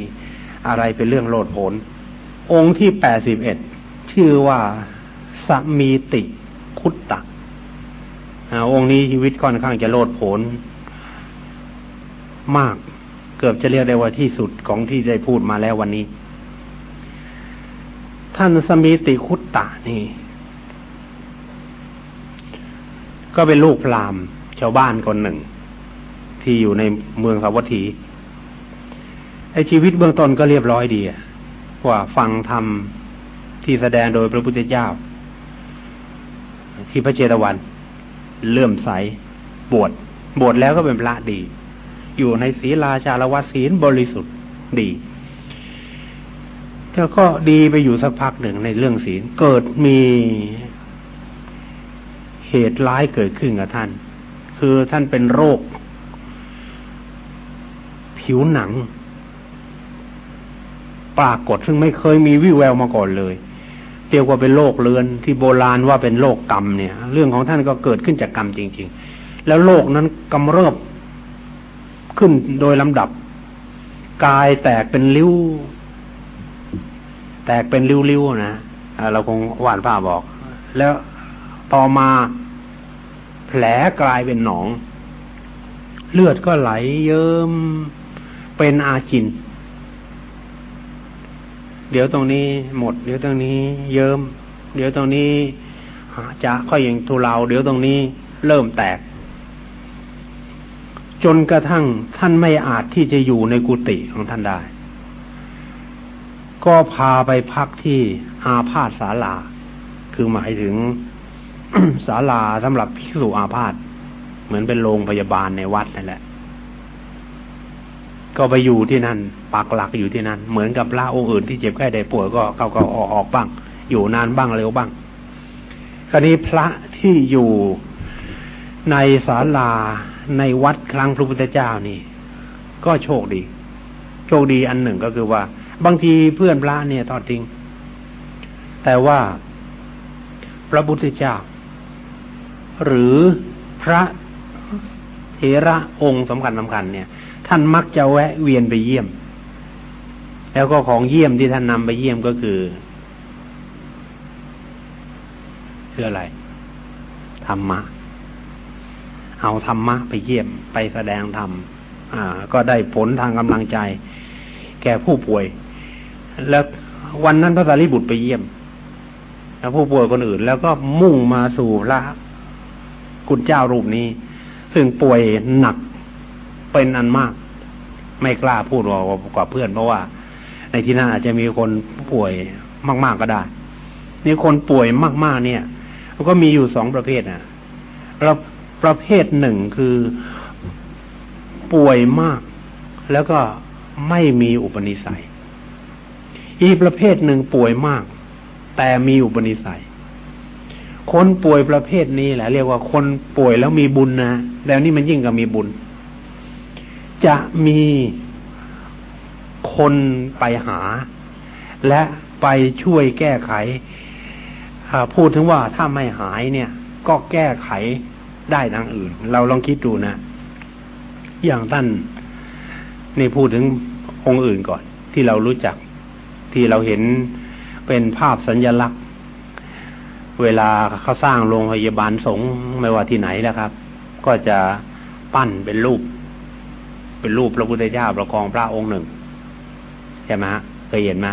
อะไรเป็นเรื่องโลดโผนองค์ที่แปดสิบเอ็ดชื่อว่าสมีติ คุตตะองค์นี้ชีวิตค่อนข้างจะโลดโผนมาก เกือบจะเรียกได้ว่าที่สุดของที่ได้พูดมาแล้ววันนี้ ท่านสมีติคุตตะนี่ ก็เป็นลูกพราหมณ์ชาวบ้านคนหนึ่ง ที่อยู่ในเมืองสาวัตถีไอชีวิตเบื้องต้นก็เรียบร้อยดีว่าฟังธรรมที่แสดงโดยพระพุทธเจ้า ที่พระเจตวันเลื่อมใสบวชบวชแล้วก็เป็นพระดี อยู่ในศีลาชาลวัศีลบริสุทธิ์ดีแล้วก็ดีไปอยู่สักพักหนึ่งในเรื่องศีลเกิดมีเหตุร้ายเกิดขึ้นกับท่าน คือท่านเป็นโรค ผิวหนัง ปรากฏซึ่งไม่เคยมีวิแววมาก่อนเลย เรียกว่าเป็นโรคเลือนที่โบราณว่าเป็นโรคกรรมเนี่ย เรื่องของท่านก็เกิดขึ้นจากกรรมจริง ๆ แล้วโรคนั้นกำเริบขึ้นโดยลำดับ กายแตกเป็นริ้ว แตกเป็นริ้วๆนะเราคงวาดภาพบอก แล้วต่อมาแผลกลายเป็นหนอง เลือดก็ไหลเยิ้มเป็นอาจิน เดี๋ยวตรงนี้หมด เดี๋ยวตรงนี้ เยิ้มเดี๋ยวตรงนี้จะค่อยอยังทุเลาเดี๋ยวตรงนี้เริ่มแตก จนกระทั่งท่านไม่อาจที่จะอยู่ในกุฏิของท่านได้ ก็พาไปพักที่อาพาธศาลา คือหมายถึงศาลาสำหรับภิกษุอาพาธเหมือนเป็นโรงพยาบาลในวัดนั่นแหละ ก็ไปอยู่ที่นั่นปักหลักอยู่ที่นั่น เหมือนกับพระองค์อื่นที่เจ็บแค่ได้ป่วยก็เขาก็ออกออกบ้าง อยู่นานบ้างเร็วบ้างคราวนี้พระที่อยู่ในศาลาในวัดครั้งพระพุทธเจ้านี่ ก็โชคดี โชคดีอันหนึ่งก็คือว่า บางทีเพื่อนพระเนี่ยทอดทิ้ง แต่ว่าพระพุทธเจ้า หรือพระเถระองค์สำคัญสำคัญเนี่ย ท่านมักจะแวะเวียนไปเยี่ยม แล้วก็ของเยี่ยมที่ท่านนำไปเยี่ยมก็คือคืออะไร ธรรมะ เอาธรรมะไปเยี่ยมไปแสดงธรรม อ่า ก็ได้ผลทางกำลังใจ แก่ผู้ป่วย แล้ววันนั้นพระสารีบุตรไปเยี่ยม แล้วผู้ป่วยคนอื่น แล้วก็มุ่งมาสู่พระคุณเจ้ารูปนี้ ซึ่งป่วยหนัก เป็นอันมาก ไม่กล้าพูดกว่าเพื่อนเพราะว่า ในที่นั้นอาจจะมีคนป่วยมากๆก็ได้นี่คนป่วยมากๆ เนี่ยก็มีอยู่สองประเภทนะเราประเภทหนึ่งคือป่วยมาก แล้วก็ไม่มีอุปนิสัย อีกประเภทหนึ่งป่วยมาก แต่มีอุปนิสัย คนป่วยประเภทนี้แหละเรียกว่าคนป่วยแล้วมีบุญนะแล้วนี่มันยิ่งกับมีบุญ จะมีคนไปหา และไปช่วยแก้ไข พูดถึงว่าถ้าไม่หายเนี่ย ก็แก้ไขได้ทางอื่น เราลองคิดดูนะ อย่างท่านนี่พูดถึงองค์อื่นก่อน ที่เรารู้จักที่เราเห็นเป็นภาพสัญญลักษณ์ เวลาเขาสร้างโรงพยาบาลสงฆ์ไม่ว่าที่ไหนนะครับ ก็จะปั้นเป็นรูป เป็นรูปพระพุทธเจ้าประคองพระองค์หนึ่งใช่ไหมเคยเห็นไหม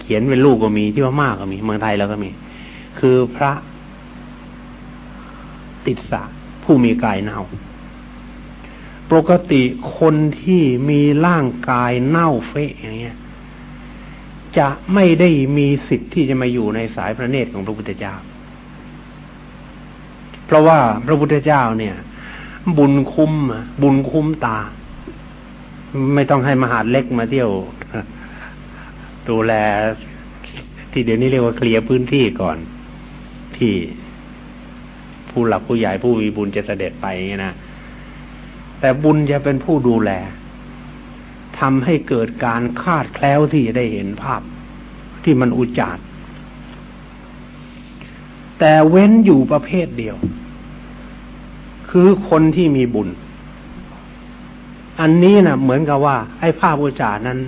เขียนเป็นรูปก็มีที่ว่ามากก็มี เมืองไทยแล้วก็มี คือพระติดสะผู้มีกายเน่า ปกติคนที่มีร่างกายเน่าเฟะอย่างเงี้ย จะไม่ได้มีสิทธิ์ที่จะมาอยู่ในสายพระเนตรของพระพุทธเจ้า เพราะว่าพระพุทธเจ้าเนี่ย บุญคุ้มบุญคุ้มตา ไม่ต้องให้มหาดเล็กมาเที่ยวดูแล ที่เดี๋ยวนี้เรียกว่าเคลียร์พื้นที่ก่อน ที่ผู้หลักผู้ใหญ่ผู้มีบุญจะเสด็จไปนะแต่บุญจะเป็นผู้ดูแลทำให้เกิดการคาดแคล้วที่จะได้เห็นภาพ ที่มันอุจจารแต่เว้นอยู่ประเภทเดียว คือคนที่มีบุญ อันนี้นะเหมือนกับว่า ไอ้ภาพอุจจานั้น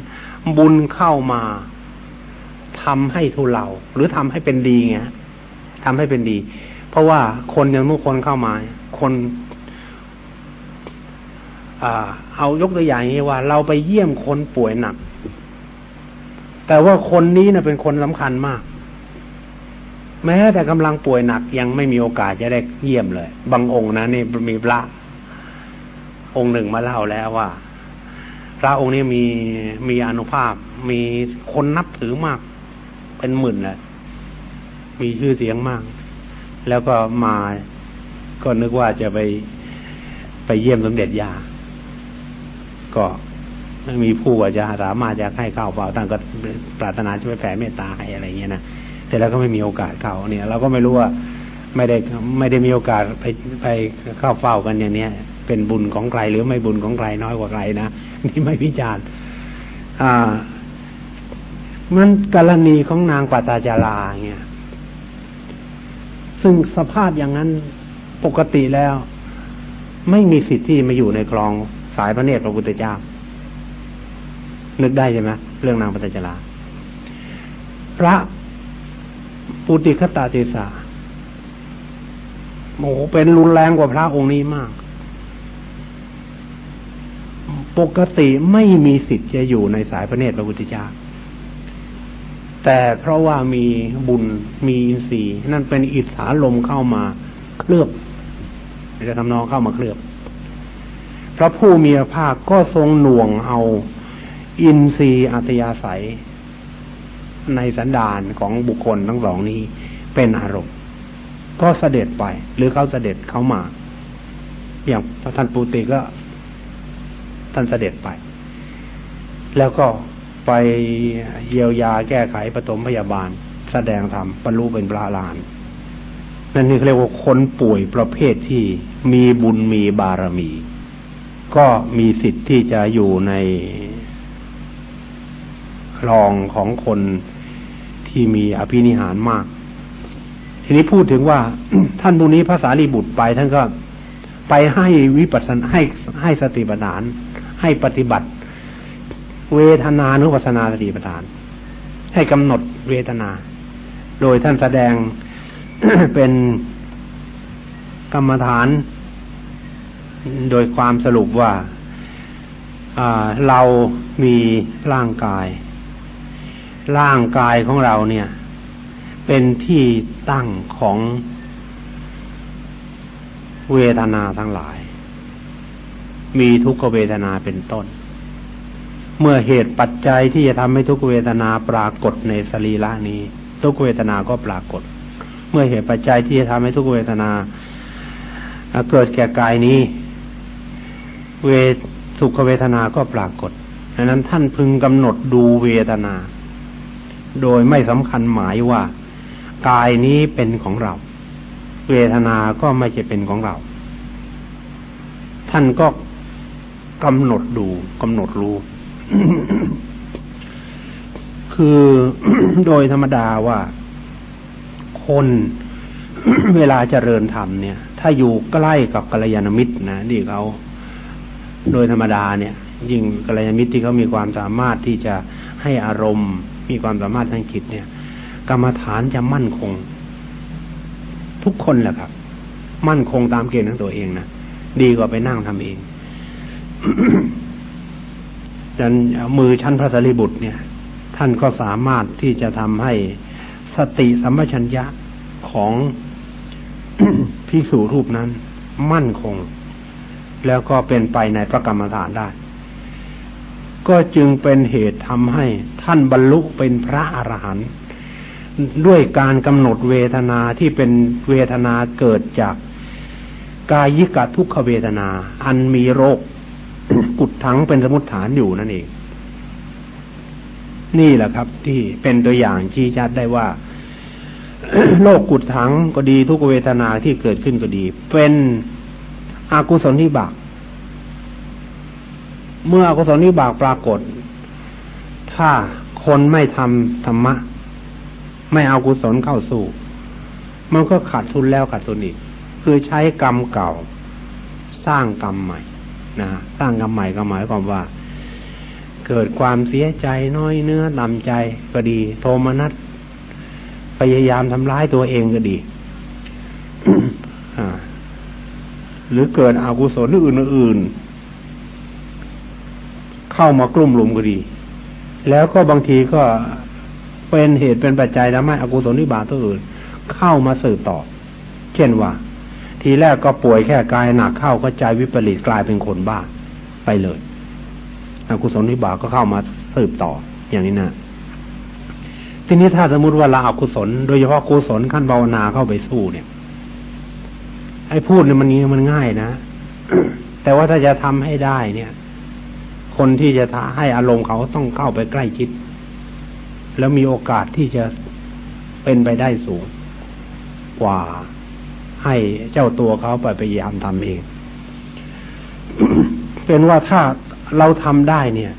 บุญเข้ามาทำให้ทุเลาหรือทำให้เป็นดีไงทำให้เป็นดี เพราะว่าคนอย่างทุกคนเข้ามา คนเอายกตัวอย่างนี้ว่า เราไปเยี่ยมคนป่วยหนัก แต่ว่าคนนี้นะเป็นคนสำคัญมาก แม้แต่กำลังป่วยหนักยังไม่มีโอกาสจะได้เยี่ยมเลย บางองค์นะนี่มีพระ องค์หนึ่งมาเล่าแล้วว่า พระองค์นี้มีมีอนุภาพ มีคนนับถือมาก เป็นหมื่นเลยมีชื่อเสียงมาก แล้วก็มาก็นึกว่าจะไปไปเยี่ยมสมเด็จยา ก็มีผู้ว่าจะสามารถจะให้เข้าเปล่าท่านก็ปรารถนาจะไปแผ่เมตตาให้อะไรเงี้ยนะ แต่แล้วก็ไม่มีโอกาสเข้าเนี่ย เราก็ไม่รู้ว่าไม่ได้ไม่ได้มีโอกาสไปไปเข้าเฝ้ากันอย่างเนี้ยเป็นบุญของใครหรือไม่บุญของใครน้อยกว่าใครนะนี่ไม่พิจารณ์อ่ามันกรณีของนางปตาจาราเนี่ยซึ่งสภาพอย่างนั้นปกติแล้ว ไม่มีสิทธิ์ที่มาอยู่ในคลองสายพระเนตรพระพุทธเจ้า นึกได้ใช่ไหมเรื่องนางปตาจาราพระ ปุติคตาเตสาโอ้เป็นรุนแรงกว่าพระองค์นี้มาก ปกติไม่มีสิทธิ์จะอยู่ในสายพระเนตรพระพุทธเจ้าแต่เพราะว่ามีบุญมีอินทรีย์นั่นเป็นอิทธาลมเข้ามาเคลือบจะทำนองเข้ามาเคลือบพระผู้มีพระภาคก็ทรงหน่วงเอา อินทรีย์อัตยาศัย ในสันดานของบุคคลทั้งสองนี้เป็นอารมณ์ ก็เสด็จไป หรือเขาเสด็จเขามา อย่างพระท่านปูติก็ ท่านเสด็จไป แล้วก็ไปเยียวยาแก้ไขปฐมพยาบาล แสดงธรรมบรรลุเป็นพระลาน นั่นนี่เรียกว่าคนป่วยประเภทที่มีบุญมีบารมี ก็มีสิทธิ์ที่จะอยู่ในคลองของคน ที่มีอภินิหารมาก ทีนี้พูดถึงว่าท่านบุนี้ภาษาลีบุตรไป ท่านก็ไปให้วิปัสสนาให้ให้สติปัฏฐาน ให้ปฏิบัติ เวทนานุปัสนาสติปัฏฐาน ให้กำหนดเวทนา โดยท่านแสดงเป็นกรรมฐาน โดยความสรุปว่าเรามีร่างกาย ร่างกายของเราเนี่ย เป็นที่ตั้งของเวทนาทั้งหลาย มีทุกขเวทนาเป็นต้น เมื่อเหตุปัจจัยที่จะทำให้ทุกขเวทนาปรากฏในสรีระนี้ ทุกขเวทนาก็ปรากฏ เมื่อเหตุปัจจัยที่จะทำให้ทุกขเวทนาเกิดแก่กายนี้ เวทุกขเวทนาก็ปรากฏดังนั้นท่านพึงกำหนดดูเวทนา โดยไม่สำคัญหมายว่า กายนี้เป็นของเรา เวทนาก็ไม่ใช่เป็นของเรา ท่านก็กำหนดดูกำหนดรู้คือโดยธรรมดาว่า คนเวลาเจริญธรรมเนี่ย ถ้าอยู่ใกล้กับกัลยาณมิตรนะนี่เขาโดยธรรมดาเนี่ย ยิ่งกัลยาณมิตรที่เขามีความสามารถที่จะให้อารมณ์ มีความสามารถทางจิตเนี่ย กรรมฐานจะมั่นคง ทุกคนแหละครับ มั่นคงตามเกณฑ์ของตัวเองนะดีกว่าไปนั่งทำเองดันมือชั้นพระสารีบุตรเนี่ย ท่านก็สามารถที่จะทำให้สติสัมปชัญญะของพิสูรูปนั้น มั่นคง แล้วก็เป็นไปในพระกรรมฐานได้ ก็จึงเป็นเหตุทำให้ท่านบรรลุเป็นพระอรหันต์ด้วยการกำหนดเวทนาที่เป็นเวทนาเกิดจากกายิกะทุกขเวทนา อันมีโรค กุดถังเป็นสมุติฐานอยู่นั่นเอง นี่แหละครับ ที่เป็นตัวอย่างชี้ชัดได้ว่าโรคกุดถังก็ดีทุกเวทนาที่เกิดขึ้นก็ดี เป็นอากุศลนิบาก เมื่ออกุศลนิบากปรากฏ ถ้าคนไม่ทำธรรมะ ไม่เอากุศลเข้าสู่ มันก็ขาดทุนแล้วขาดทุนอีก คือใช้กรรมเก่า สร้างกรรมใหม่นะสร้างกรรมใหม่ก็หมายความว่า เกิดความเสียใจน้อยเนื้อดำใจก็ดี โทมนัสพยายามทำร้ายตัวเองก็ดีหรือเกิดอกุศลอื่นๆ เข้ามากลุ่มหลุมก็ดี แล้วก็บางทีก็เป็นเหตุเป็นปัจจัยทำให้อกุศลนิบาตตัวอื่นเข้ามาสืบต่อ เช่นว่า ทีแรกก็ป่วยแค่กายหนักเข้าก็ใจวิปริตกลายเป็นคนบ้าไปเลยอกุศลวิบากก็เข้ามาสืบต่ออย่างนี้นะทีนี้ถ้าสมมติว่าเราอกุศล โดยเฉพาะกุศลขั้นภาวนาเข้าไปสู้เนี่ยไอ้พูดเนี่ยมันนี้มันง่ายนะ แต่ว่าถ้าจะทำให้ได้เนี่ย คนที่จะทาให้อารมณ์เขาต้องเข้าไปใกล้ชิด แล้วมีโอกาสที่จะเป็นไปได้สูง กว่าให้เจ้าตัวเขาไปพยายามทำเอง เป็นว่าถ้าเราทำได้เนี่ย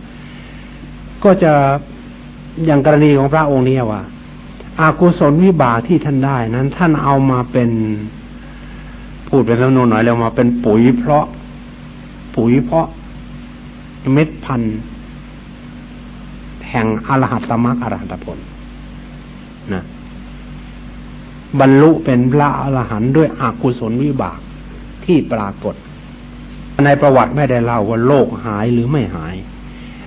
ก็จะอย่างกรณีของพระองค์นี้ว่าอากุศลวิบากที่ท่านได้นั้น ท่านเอามาเป็นพูดเป็นจำนวนหน่อยแล้วมาเป็นปุ๋ยเพราะ ปุ๋ยเพราะ เม็ดพันธุ์แห่งอรหัตมรรคอรหัตผลนะบรรลุเป็นพระอรหันต์ด้วยอกุศลวิบากที่ปรากฏ ในประวัติไม่ได้เล่าว่าโลกหายหรือไม่หาย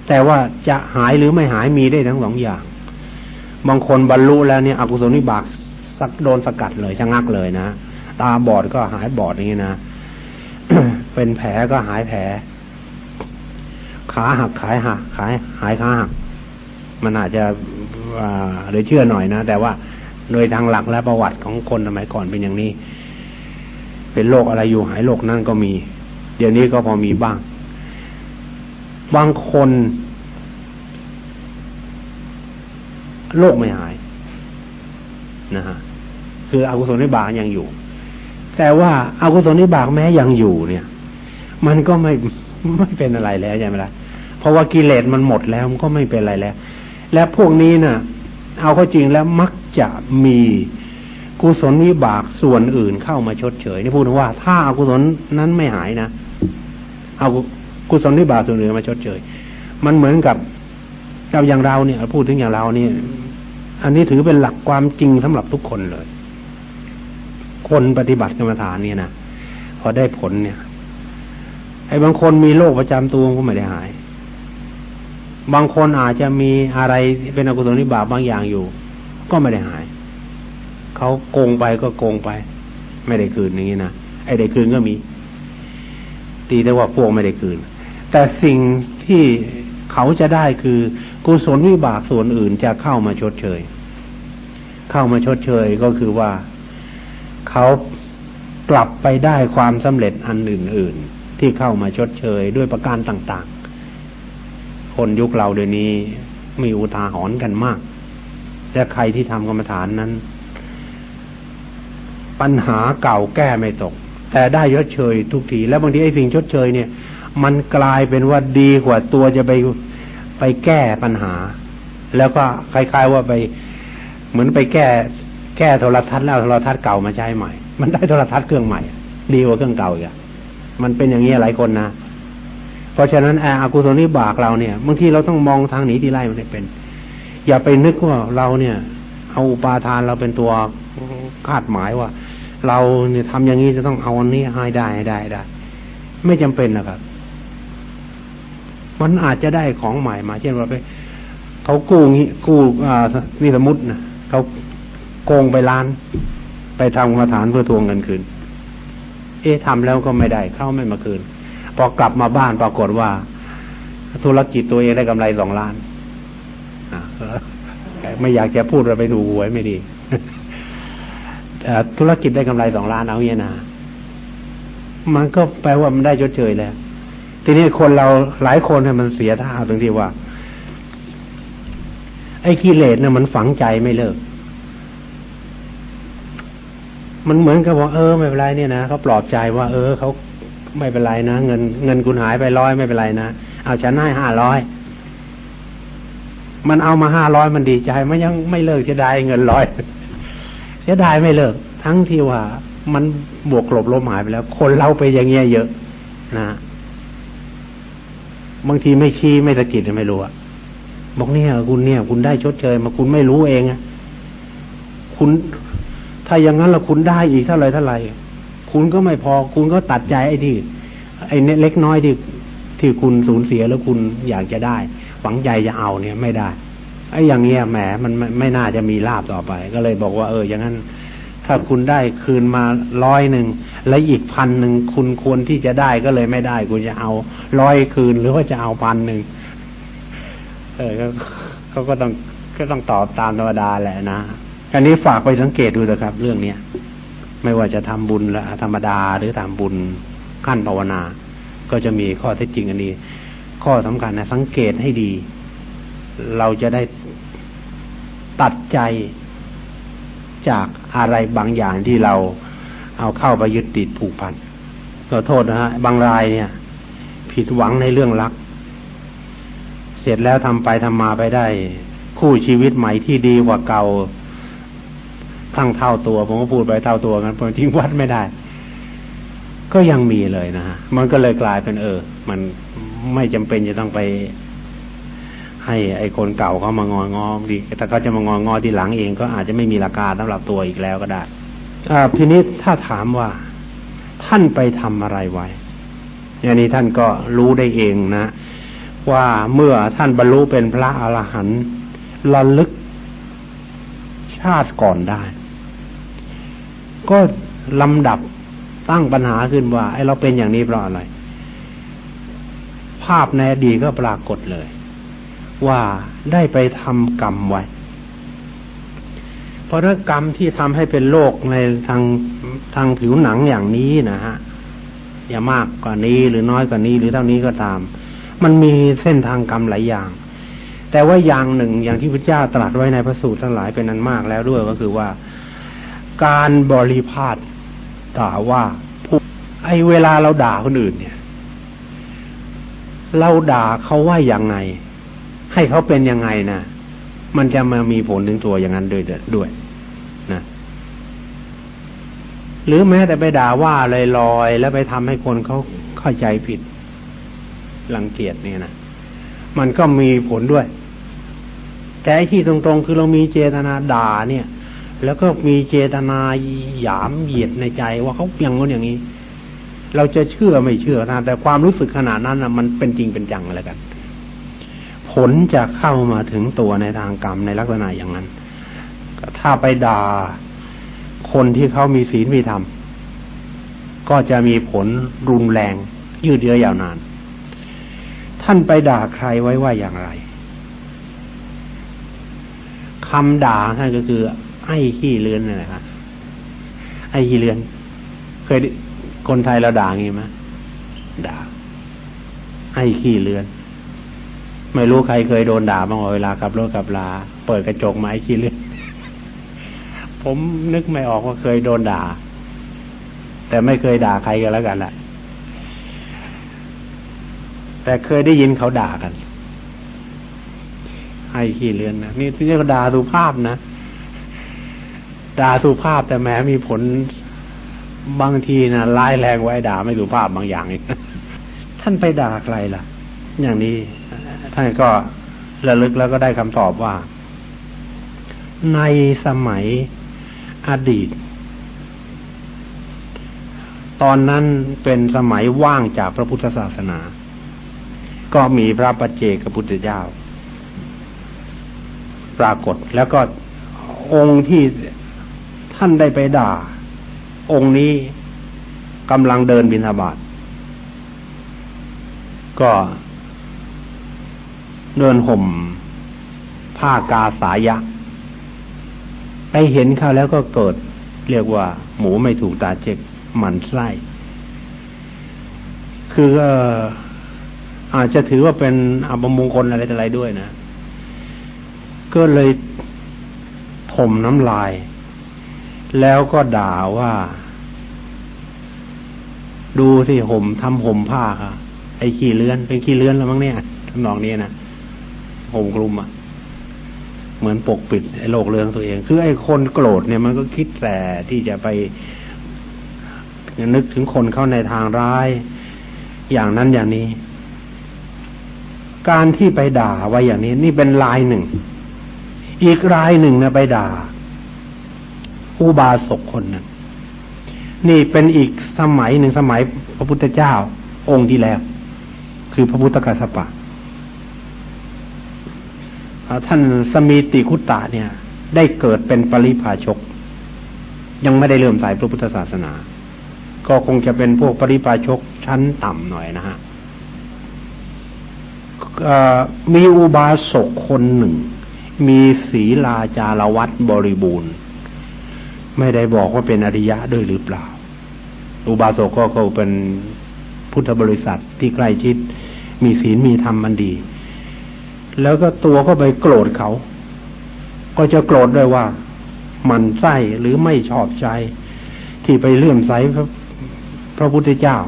แต่ว่าจะหายหรือไม่หายมีได้ทั้งสองอย่าง บางคนบรรลุแล้วเนี่ยอกุศลวิบากสักโดนสกัดเลยชะงักเลยนะ ตาบอดก็หายบอดอย่างนี้นะ เป็นแผลก็หายแผล ขาหักขายหักขายหายขาหักมันอาจจะหรือเชื่อหน่อยนะ แต่ว่าโดยทางหลักและประวัติของคนสมัยก่อนเป็นอย่างนี้ เป็นโรคอะไรอยู่หายโรคนั่นก็มี เดี๋ยวนี้ก็พอมีบ้าง บางคนโรคไม่หายนะฮะคืออกุศลนิบากยังอยู่ แต่ว่าอากุศลนิบากแม้ยังอยู่เนี่ย มันก็ไม่ ไม่เป็นอะไรแล้วใช่ไหมล่ะเพราะว่ากิเลสมันหมดแล้วมันก็ไม่เป็นอะไรแล้ว และพวกนี้นะ่ะ เอาเข้าจริงแล้วมักจะมีกุศลวิบากส่วนอื่นเข้ามาชดเชยนี่พูดถึงว่า ถ้าอากุศลนั้นไม่หายนะเอากุศลวิบากส่วนอื่นมาชดเชยมันเหมือนกับเราอย่างเราเนี่ยพูดถึงอย่างเราเนี่ยอันนี้ถือเป็นหลักความจริงสำหรับทุกคนเลย คนปฏิบัติกรรมฐานเนี่ยนะพอได้ผลเนี่ย ไอ้บางคนมีโรคประจำตัวก็ไม่ได้หาย บางคนอาจจะมีอะไรเป็นอกุศลนิบาบางอย่างอยู่ ก็ไม่ได้หาย เขาโกงไปก็โกงไป ไม่ได้คืนอย่างนี้นะไอ้ได้คืนก็มี ตีได้ว่าพวกไม่ได้คืน แต่สิ่งที่เขาจะได้คือกุศลวิบากส่วนอื่นจะเข้ามาชดเชย เข้ามาชดเชยก็คือว่าเขากลับไปได้ความสำเร็จอันอื่นๆ ที่เข้ามาชดเชยด้วยประการต่างๆ คนยุคเราเดี๋ยวนี้มีอุทาหรณ์กันมากและใครที่ทำกรรมฐานนั้น ปัญหาเก่าแก้ไม่ตก แต่ได้ยศเชยทุกที แล้วบางทีไอ้สิ่งชดเชยเนี่ย มันกลายเป็นว่าดีกว่าตัวจะไปไปแก้ปัญหา แล้วก็คล้ายๆว่าไปเหมือนไปแก้แก้โทรทัศน์แล้วโทรทัศน์เก่ามาใช้ใหม่ มันได้โทรทัศน์เครื่องใหม่ ดีกว่าเครื่องเก่าอีก มันเป็นอย่างนี้หลายคนนะเพราะฉะนั้นอากุศลนิบากเราเนี่ยบางทีเราต้องมองทางหนีที่ไล่มันเป็น อย่าไปนึกว่าเราเนี่ย เอาอุปาทานเราเป็นตัวคาดหมายว่า เราเนี่ยทำอย่างนี้จะต้องเอาอันนี้ให้ได้ให้ได้ได้ ไม่จำเป็นนะครับมันอาจจะได้ของใหม่มา เช่นว่าไปเขากู้งี้กู้อ่านี่สมมตินะเขาโกงไปล้าน ไปทำกรรมฐานเพื่อทวงเงินคืน เอ๊ะทำแล้วก็ไม่ได้ เข้าไม่มาคืน พอกลับมาบ้านปรากฏว่า ธุรกิจตัวเองได้กำไรสองล้านไม่อยากจะพูดเราไปดูหวยไม่ดีธุรกิจได้กำไรสองล้านเอาเงี้ยนะมันก็แปลว่ามันได้ชดเชยแล้ว ทีนี้คนเราหลายคนเนี่ยมันเสียท่าตรงที่ว่า ไอ้กิเลสเนี่ยมันฝังใจไม่เลิก มันเหมือนกับว่าเออไม่เป็นไรเนี่ยนะเขาปลอบใจว่า เออเขาไม่เป็นไรนะเงินเงินคุณหายไปร้อยไม่เป็นไรนะเอาฉันให้ห้าร้อยมันเอามาห้าร้อยมันดีใจมันยังไม่เลิกจะได้เงินร้อยเสียดายไม่เลิก ทั้งที่ว่า มันบวกกลบลมหายไปแล้ว คนเราไปอย่างเงี้ยเยอะนะบางทีไม่ชี้ไม่ตะกิดไม่รู้อะบอกเนี่ยคุณเนี่ย คุณได้ชดเชยมาคุณไม่รู้เองอะคุณ ถ้าอย่างนั้นละคุณได้อีกเท่าไรเท่าไรคุณก็ไม่พอ คุณก็ตัดใจไอ้ที่ไอ้เล็กน้อยที่ที่คุณสูญเสียแล้วคุณอยากจะได้ ฝังใจจะเอาเนี่ยไม่ได้ไอ้อย่างเงี้ยแหมมันไม่ไม่น่าจะมีลาบต่อไป ก็เลยบอกว่า เออ อย่างนั้น ถ้าคุณได้คืนมาร้อยหนึ่งและอีกพันหนึ่งคุณควรที่จะได้ก็เลยไม่ได้ คุณจะเอาร้อยคืนหรือว่าจะเอาพันหนึ่งเออเขาก็ต้องก็ต้องตอบตามธรรมดาแหละนะ อันนี้ฝากไปสังเกตดูนะครับ เรื่องเนี้ยไม่ว่าจะทำบุญละธรรมดาหรือทำบุญขั้นภาวนา ก็จะมีข้อเท็จจริงอันนี้ ข้อสำคัญนะสังเกตให้ดี เราจะได้ตัดใจจากอะไรบางอย่างที่เราเอาเข้าไปยึดติดผูกพันขอโทษนะฮะบางรายเนี่ย ผิดหวังในเรื่องรัก เสร็จแล้วทำไปทำมาไปได้ คู่ชีวิตใหม่ที่ดีกว่าเก่า ทั้งเท่าตัว ผมก็พูดไปเท่าตัวกันผมทิ้งวัดไม่ได้ ก็ยังมีเลยนะฮะมันก็เลยกลายเป็นเออ มันไม่จำเป็นจะต้องไป ให้ไอ้คนเก่าเขามางองอดีแต่เขาจะมางองอทีหลังเองก็อาจจะไม่มีราคาสำหรับตัวอีกแล้วก็ได้อทีนี้ถ้าถามว่าท่านไปทำอะไรไว้อย่างนี้ท่านก็รู้ได้เองนะ ว่าเมื่อท่านบรรลุเป็นพระอรหันต์ระลึกชาติก่อนได้ ก็ลำดับตั้งปัญหาขึ้นว่าไอเราเป็นอย่างนี้เพราะอะไร ภาพในอดีตก็ปรากฏเลย ว่าได้ไปทำกรรมไว้ เพราะถ้ากรรมที่ทำให้เป็นโรคในทางทางผิวหนังอย่างนี้นะฮะอย่ามากกว่านี้หรือน้อยกว่านี้หรือเท่านี้ก็ตาม มันมีเส้นทางกรรมหลายอย่าง แต่ว่าอย่างหนึ่งอย่างที่พระเจ้าตรัสไว้ในพระสูตรทั้งหลายเป็นนั้นมากแล้วด้วยก็คือว่า การบริพาทด่าว่าผู้ไอเวลาเราด่าคนอื่นเนี่ย เราด่าเขาว่าอย่างไง ให้เขาเป็นยังไงนะมันจะมามีผลถึงตัวอย่างนั้นด้วยด้วยนะหรือแม้แต่ไปด่าว่าลอยๆแล้วไปทำให้คนเขาเข้าใจผิดลังเกียจเนี่ยนะมันก็มีผลด้วย แต่ที่ตรงๆ คือเรามีเจตนาด่าเนี่ย แล้วก็มีเจตนาหยามเหยียดในใจว่าเขาอย่างนั้นอย่างนี้ เราจะเชื่อไม่เชื่อนะแต่ความรู้สึกขนาดนั้นนะมันเป็นจริงเป็นจังอะไรกัน ผลจะเข้ามาถึงตัวในทางกรรมในลักษณะอย่างนั้น ถ้าไปด่าคนที่เขามีศีลมีธรรมก็จะมีผลรุนแรง ยืดเยื้อยาวนาน ท่านไปด่าใครไว้ว่าอย่างไรคำด่าท่านก็คือ ไอ้ขี้เลือนนั่แหละครับไอ้ขี้เลือน เคยคนไทยเราด่างี้ไหมด่า ไอ้ขี้เลือน ไม่รู้ใครเคยโดนด่าบ้างเวลาขับรถขับลา เปิดกระจกมาไอ้ขี้เลือน ผมนึกไม่ออกว่าเคยโดนด่า แต่ไม่เคยด่าใครกันแล้วกันแหละแต่เคยได้ยินเขาด่ากันให้ขี้เลือนนะนี่ที่เรียกด่าสุภาพนะ ด่าสุภาพแต่แม้มีผลบางทีนะร้ายแรงไว้ด่าไม่สุภาพบางอย่างอีกท่านไปด่าใครล่ะ อย่างนี้ ท่านก็ระลึกแล้วก็ได้คำตอบว่า ในสมัยอดีต ตอนนั้นเป็นสมัยว่างจากพระพุทธศาสนา ก็มีพระปัจเจกพุทธเจ้า ปรากฏแล้วก็องค์ที่ ท่านได้ไปด่า องค์นี้กำลังเดินบิณฑบาตก็เดินห่ม ผ้ากาสายะ ไปเห็นเขาแล้วก็เกิด เรียกว่า หมูไม่ถูกตาเจ็กหมันไส้ คืออาจจะถือว่าเป็นอับมงคลอะไรอะไรด้วยนะ ก็เลยถมน้ำลาย แล้วก็ด่าว่า ดูสิห่มทำห่มผ้าค่ะ ไอ้ขี้เลื้อน เป็นขี้เลื้อนแล้วมั้งเนี่ยทำนองนี้นะห่มกลุ่มอะ เหมือนปกปิดไอ้โลกเรื่องตัวเอง คือไอ้คนโกรธเนี่ยมันก็คิดแต่ที่จะไปนึกถึงคนเข้าในทางร้าย อย่างนั้นอย่างนี้ การที่ไปด่าไว้อย่างนี้ นี่เป็นลายหนึ่ง อีกรายหนึ่งนะไปด่า อุบาสกคนนั้นนี่เป็นอีกสมัยหนึ่งสมัยพระพุทธเจ้าองค์ที่แล้ว คือพระพุทธกัสสปะท่านสมีติคุตตะเนี่ย ได้เกิดเป็นปริพาชก ยังไม่ได้เริ่มสายพระพุทธศาสนา ก็คงจะเป็นพวกปริพาชกชั้นต่ำหน่อยนะฮะมีอุบาสกคนหนึ่ง มีศีลาจารวัตบริบูรณ์ ไม่ได้บอกว่าเป็นอริยะด้วยหรือเปล่า อุบาสกก็ก็เป็นพุทธบริษัทที่ใกล้ชิด มีศีลมีธรรมมันดี แล้วก็ตัวก็ไปโกรธเขา ก็จะโกรธด้วยว่า มันไส้หรือไม่ชอบใจ ที่ไปเลื่อมใสพระพระพุทธเจ้า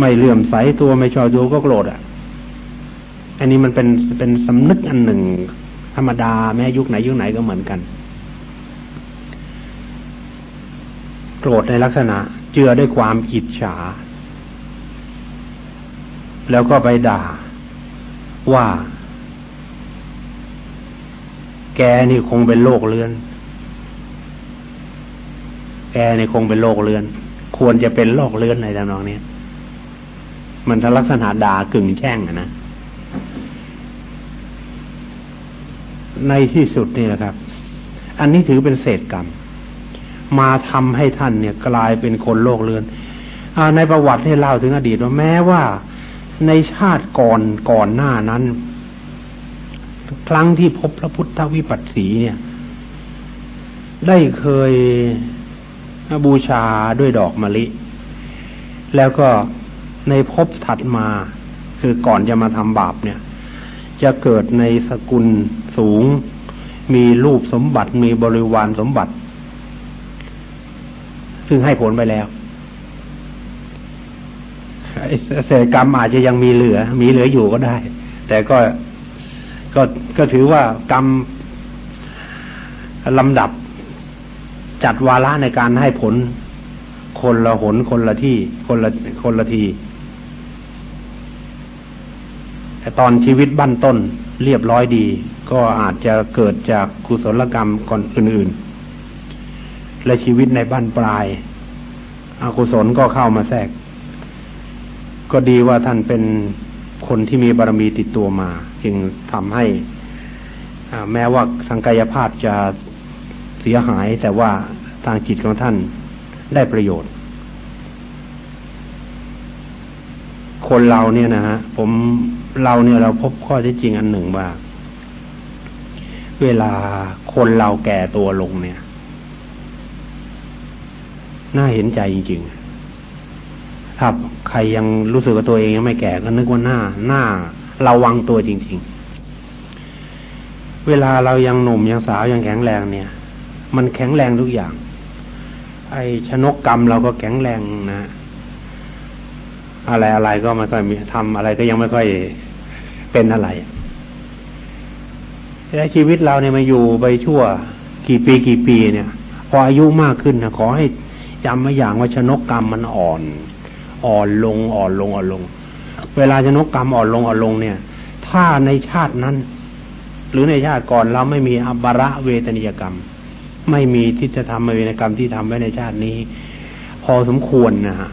ไม่เลื่อมใสตัวไม่ชอบดูก็โกรธอะ อันนี้มันเป็นเป็นสำนึกอันหนึ่ง ธรรมดาแม้ยุคไหนยุคไหนก็เหมือนกัน โกรธในลักษณะ เจือด้วยความอิจฉา แล้วก็ไปด่า ว่า แกนี่คงเป็นโรคเลือน แกนี่คงเป็นโรคเลือน ควรจะเป็นโรคเลือนในทำนองนี้มันทลักษณะด่ากึ่งแช่งอะนะในที่สุดนี่นะครับ อันนี้ถือเป็นเศษกรรม มาทำให้ท่านเนี่ยกลายเป็นคนโลกเลือนอในประวัติให้เล่าถึงอดีตว่าแม้ว่าในชาติก่อนก่อนหน้านั้น ครั้งที่พบพระพุทธวิปัสสีเนี่ย ได้เคยบูชาด้วยดอกมะลิ แล้วก็ในภพถัดมา คือก่อนจะมาทำบาปเนี่ย จะเกิดในสกุลสูง มีรูปสมบัติมีบริวารสมบัติ ซึ่งให้ผลไปแล้วเศษกรรมอาจจะยังมีเหลือ มีเหลืออยู่ก็ได้ แต่ก็ก็ก็ถือว่ากรรมลำดับ จัดวาระในการให้ผล คนละหนคนละที่ คนละคนละทีแต่ตอนชีวิตบั้นต้นเรียบร้อยดี ก็อาจจะเกิดจากกุศลกรรมก่อนอื่นๆ และชีวิตในบ้านปลายอากุศลก็เข้ามาแทรก ก็ดีว่าท่านเป็นคนที่มีบารมีติดตัวมา จึงทำให้แม้ว่าทางกายภาพจะเสียหายแต่ว่าทางจิตของท่านได้ประโยชน์ คนเราเนี่ยนะฮะผมเราเนี่ยเราพบข้อที่จริงอันหนึ่งว่า เวลาคนเราแก่ตัวลงเนี่ย น่าเห็นใจจริงๆถ้าใครยังรู้สึกว่าตัวเองยังไม่แก่ก็นึกว่าหน้าหน้าระวังตัวจริง ๆ เวลาเรายังหนุ่มยังสาวยังแข็งแรงเนี่ย มันแข็งแรงทุกอย่าง ไอ้ชนกกรรมเราก็แข็งแรงนะ อะไรอะไรก็ไม่ค่อยมีทำอะไรก็ยังไม่ค่อยเป็นอะไรแต่ชีวิตเราเนี่ยมาอยู่ไปชั่ว กี่ปีกี่ปีเนี่ย พออายุมากขึ้นนะขอให้ จำมาอย่างว่าชนกกรรมมันอ่อน อ่อนลงอ่อนลงอ่อนลง เวลาชนกกรรมอ่อนลงอ่อนลงเนี่ย ถ้าในชาตินั้น หรือในชาติก่อนเราไม่มีอบระเวทนิยกรรม ไม่มีที่จะทำเวทกรรมที่ทำไว้ในชาตินี้ พอสมควรนะฮะ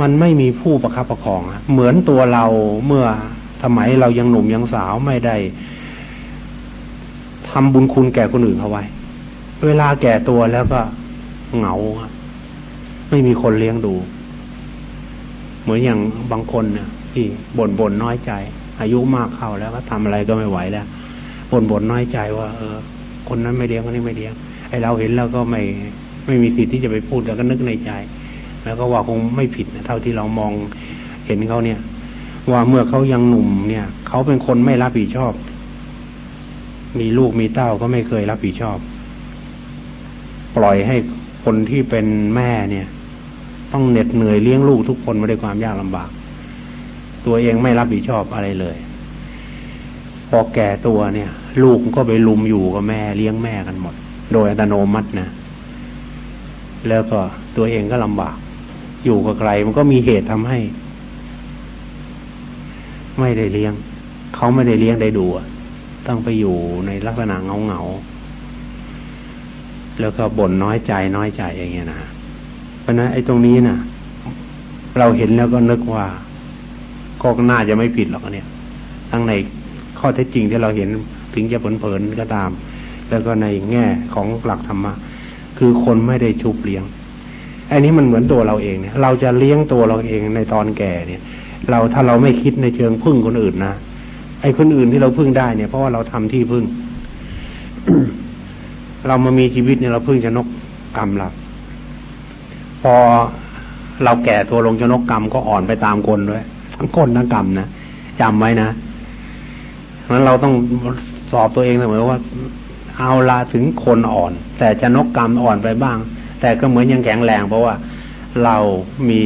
มันไม่มีผู้ประคับประคองเหมือนตัวเราเมื่อสมัยเรายังหนุ่มยังสาวไม่ได้ทำบุญคุณแก่คนอื่นเขาไว้ เวลาแก่ตัวแล้วก็ เหงา ไม่มีคนเลี้ยงดู เหมือนอย่างบางคนเนี่ยที่บ่นบ่นน้อยใจ อายุมากเข้าแล้วก็ทำอะไรก็ไม่ไหวแล้วบ่นบ่นน้อยใจว่าเออ คนนั้นไม่เลี้ยงคนนี้ไม่เลี้ยงไอเราเห็นแล้วก็ไม่ไม่มีสิทธิ์ที่จะไปพูดแล้วก็นึกในใจ แล้วก็ว่าคงไม่ผิดนะเท่าที่เรามองเห็นเขาเนี่ย ว่าเมื่อเขายังหนุ่มเนี่ย เขาเป็นคนไม่รับผิดชอบ มีลูกมีเต้าก็ไม่เคยรับผิดชอบ ปล่อยให้ คนที่เป็นแม่เนี่ย ต้องเหน็ดเหนื่อยเลี้ยงลูกทุกคนมาด้วยความยากลำบาก ตัวเองไม่รับผิดชอบอะไรเลย พอแก่ตัวเนี่ย ลูกก็ไปลุมอยู่กับแม่เลี้ยงแม่กันหมด โดยอัตโนมัตินะแล้วก็ตัวเองก็ลำบาก อยู่กับไกลมันก็มีเหตุทำให้ ไม่ได้เลี้ยง เขาไม่ได้เลี้ยงได้ดูต้องไปอยู่ในลักษณะเงาเงา แล้วก็บ่นน้อยใจน้อยใจอย่างเงี้ยนะเพราะนั้นไอ้ตรงนี้นะ่ะ เราเห็นแล้วก็นึกว่าก็น่าจะไม่ผิดหรอกเนี่ย ทั้งในข้อเท็จจริงที่เราเห็นถึงจะผลเผินก็ตาม แล้วก็ในแง่ของหลักธรรมะคือคนไม่ได้ชุบเลี้ยงอันนี้มันเหมือนตัวเราเองเนี่ย เราจะเลี้ยงตัวเราเองในตอนแก่เนี่ย เราถ้าเราไม่คิดในเชิงพึ่งคนอื่นนะไอ้คนอื่นที่เราพึ่งได้เนี่ยเพราะว่าเราทำที่พึ่ง เรามามีชีวิตเนี่ยเราพึ่งชนกกรรมเราพอเราแก่ตัวลงชนกกรรมก็อ่อนไปตามคนด้วย ทั้งคนทั้งกรรมนะจำไว้นะเพราะนั้นเราต้องสอบตัวเองเสมอว่า เอาลาถึงคนอ่อน แต่ชนกกรรมอ่อนไปบ้าง แต่ก็เหมือนยังแข็งแรง เพราะว่าเรามี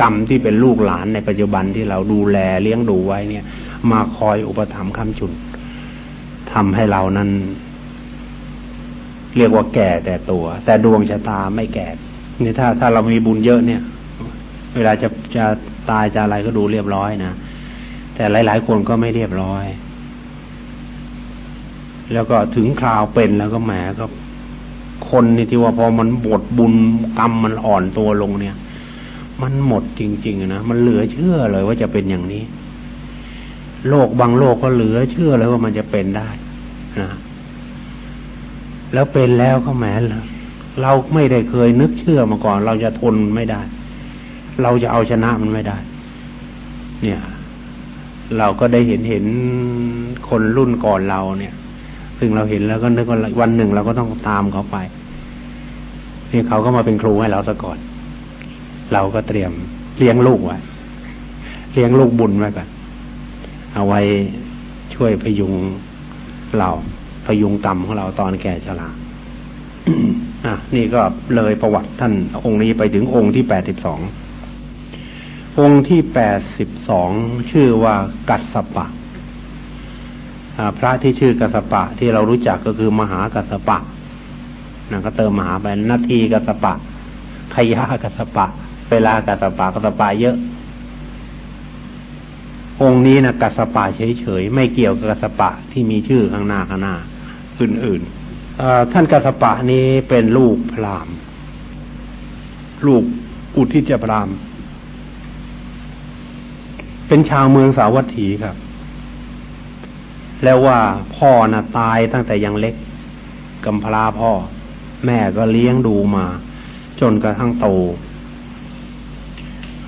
กรรมที่เป็นลูกหลานในปัจจุบันที่เราดูแลเลี้ยงดูไว้เนี่ย มาคอยอุปถัมภ์คำจุนทำให้เรานั้น เรียกว่าแก่แต่ตัว แต่ดวงชะตาไม่แก่นี่ถ้าถ้าเรามีบุญเยอะเนี่ย เวลาจะจะตายจะอะไรก็ดูเรียบร้อยนะแต่หลาย ๆ คนก็ไม่เรียบร้อย แล้วก็ถึงคราวเป็นแล้วก็แหมก็คนนี่ที่ว่าพอมันหมดบุญกรรมมันอ่อนตัวลงเนี่ย มันหมดจริง ๆนะมันเหลือเชื่อเลยว่าจะเป็นอย่างนี้ โลกบางโลกก็เหลือเชื่อเลยว่ามันจะเป็นได้นะ แล้วเป็นแล้วก็แหมเราไม่ได้เคยนึกเชื่อมาก่อน เราจะทนไม่ได้ เราจะเอาชนะมันไม่ได้ เนี่ย เราก็ได้เห็นเห็นคนรุ่นก่อนเราเนี่ย ซึ่งเราเห็นแล้วก็นึกว่าวันหนึ่งเราก็ต้องตามเขาไปนี่เขาก็มาเป็นครูให้เราซะก่อน เราก็เตรียมเลี้ยงลูกไว้เลี้ยงลูกบุญไว้ก่อนเอาไว้ช่วยพยุงเรา พยุงกรรมของเราตอนแก่ชราอะนี่ก็เลยประวัติท่านองค์นี้ไปถึงองค์ที่แปดสิบสององค์ที่แปดสิบสองชื่อว่ากัสสปะพระที่ชื่อกัสปะที่เรารู้จักก็คือมหากัสปะนะก็เติมมหาไปนาทีกัสปะขยะกัสปะ เวลากัสปะกัสปะเยอะ องค์นี้นะกัสปะเฉยๆไม่เกี่ยวกับกัสปะที่มีชื่อข้างหน้าข้างหน้า อื่นๆท่านกัสปะนี้เป็นลูกพราหมณ์ลูกอุทิจพราหมณ์เป็นชาวเมืองสาวัตถีครับ แล้วว่าพ่อน่ะตายตั้งแต่ยังเล็กกำพร้าพ่อ แม่ก็เลี้ยงดูมา จนกระทั่งโต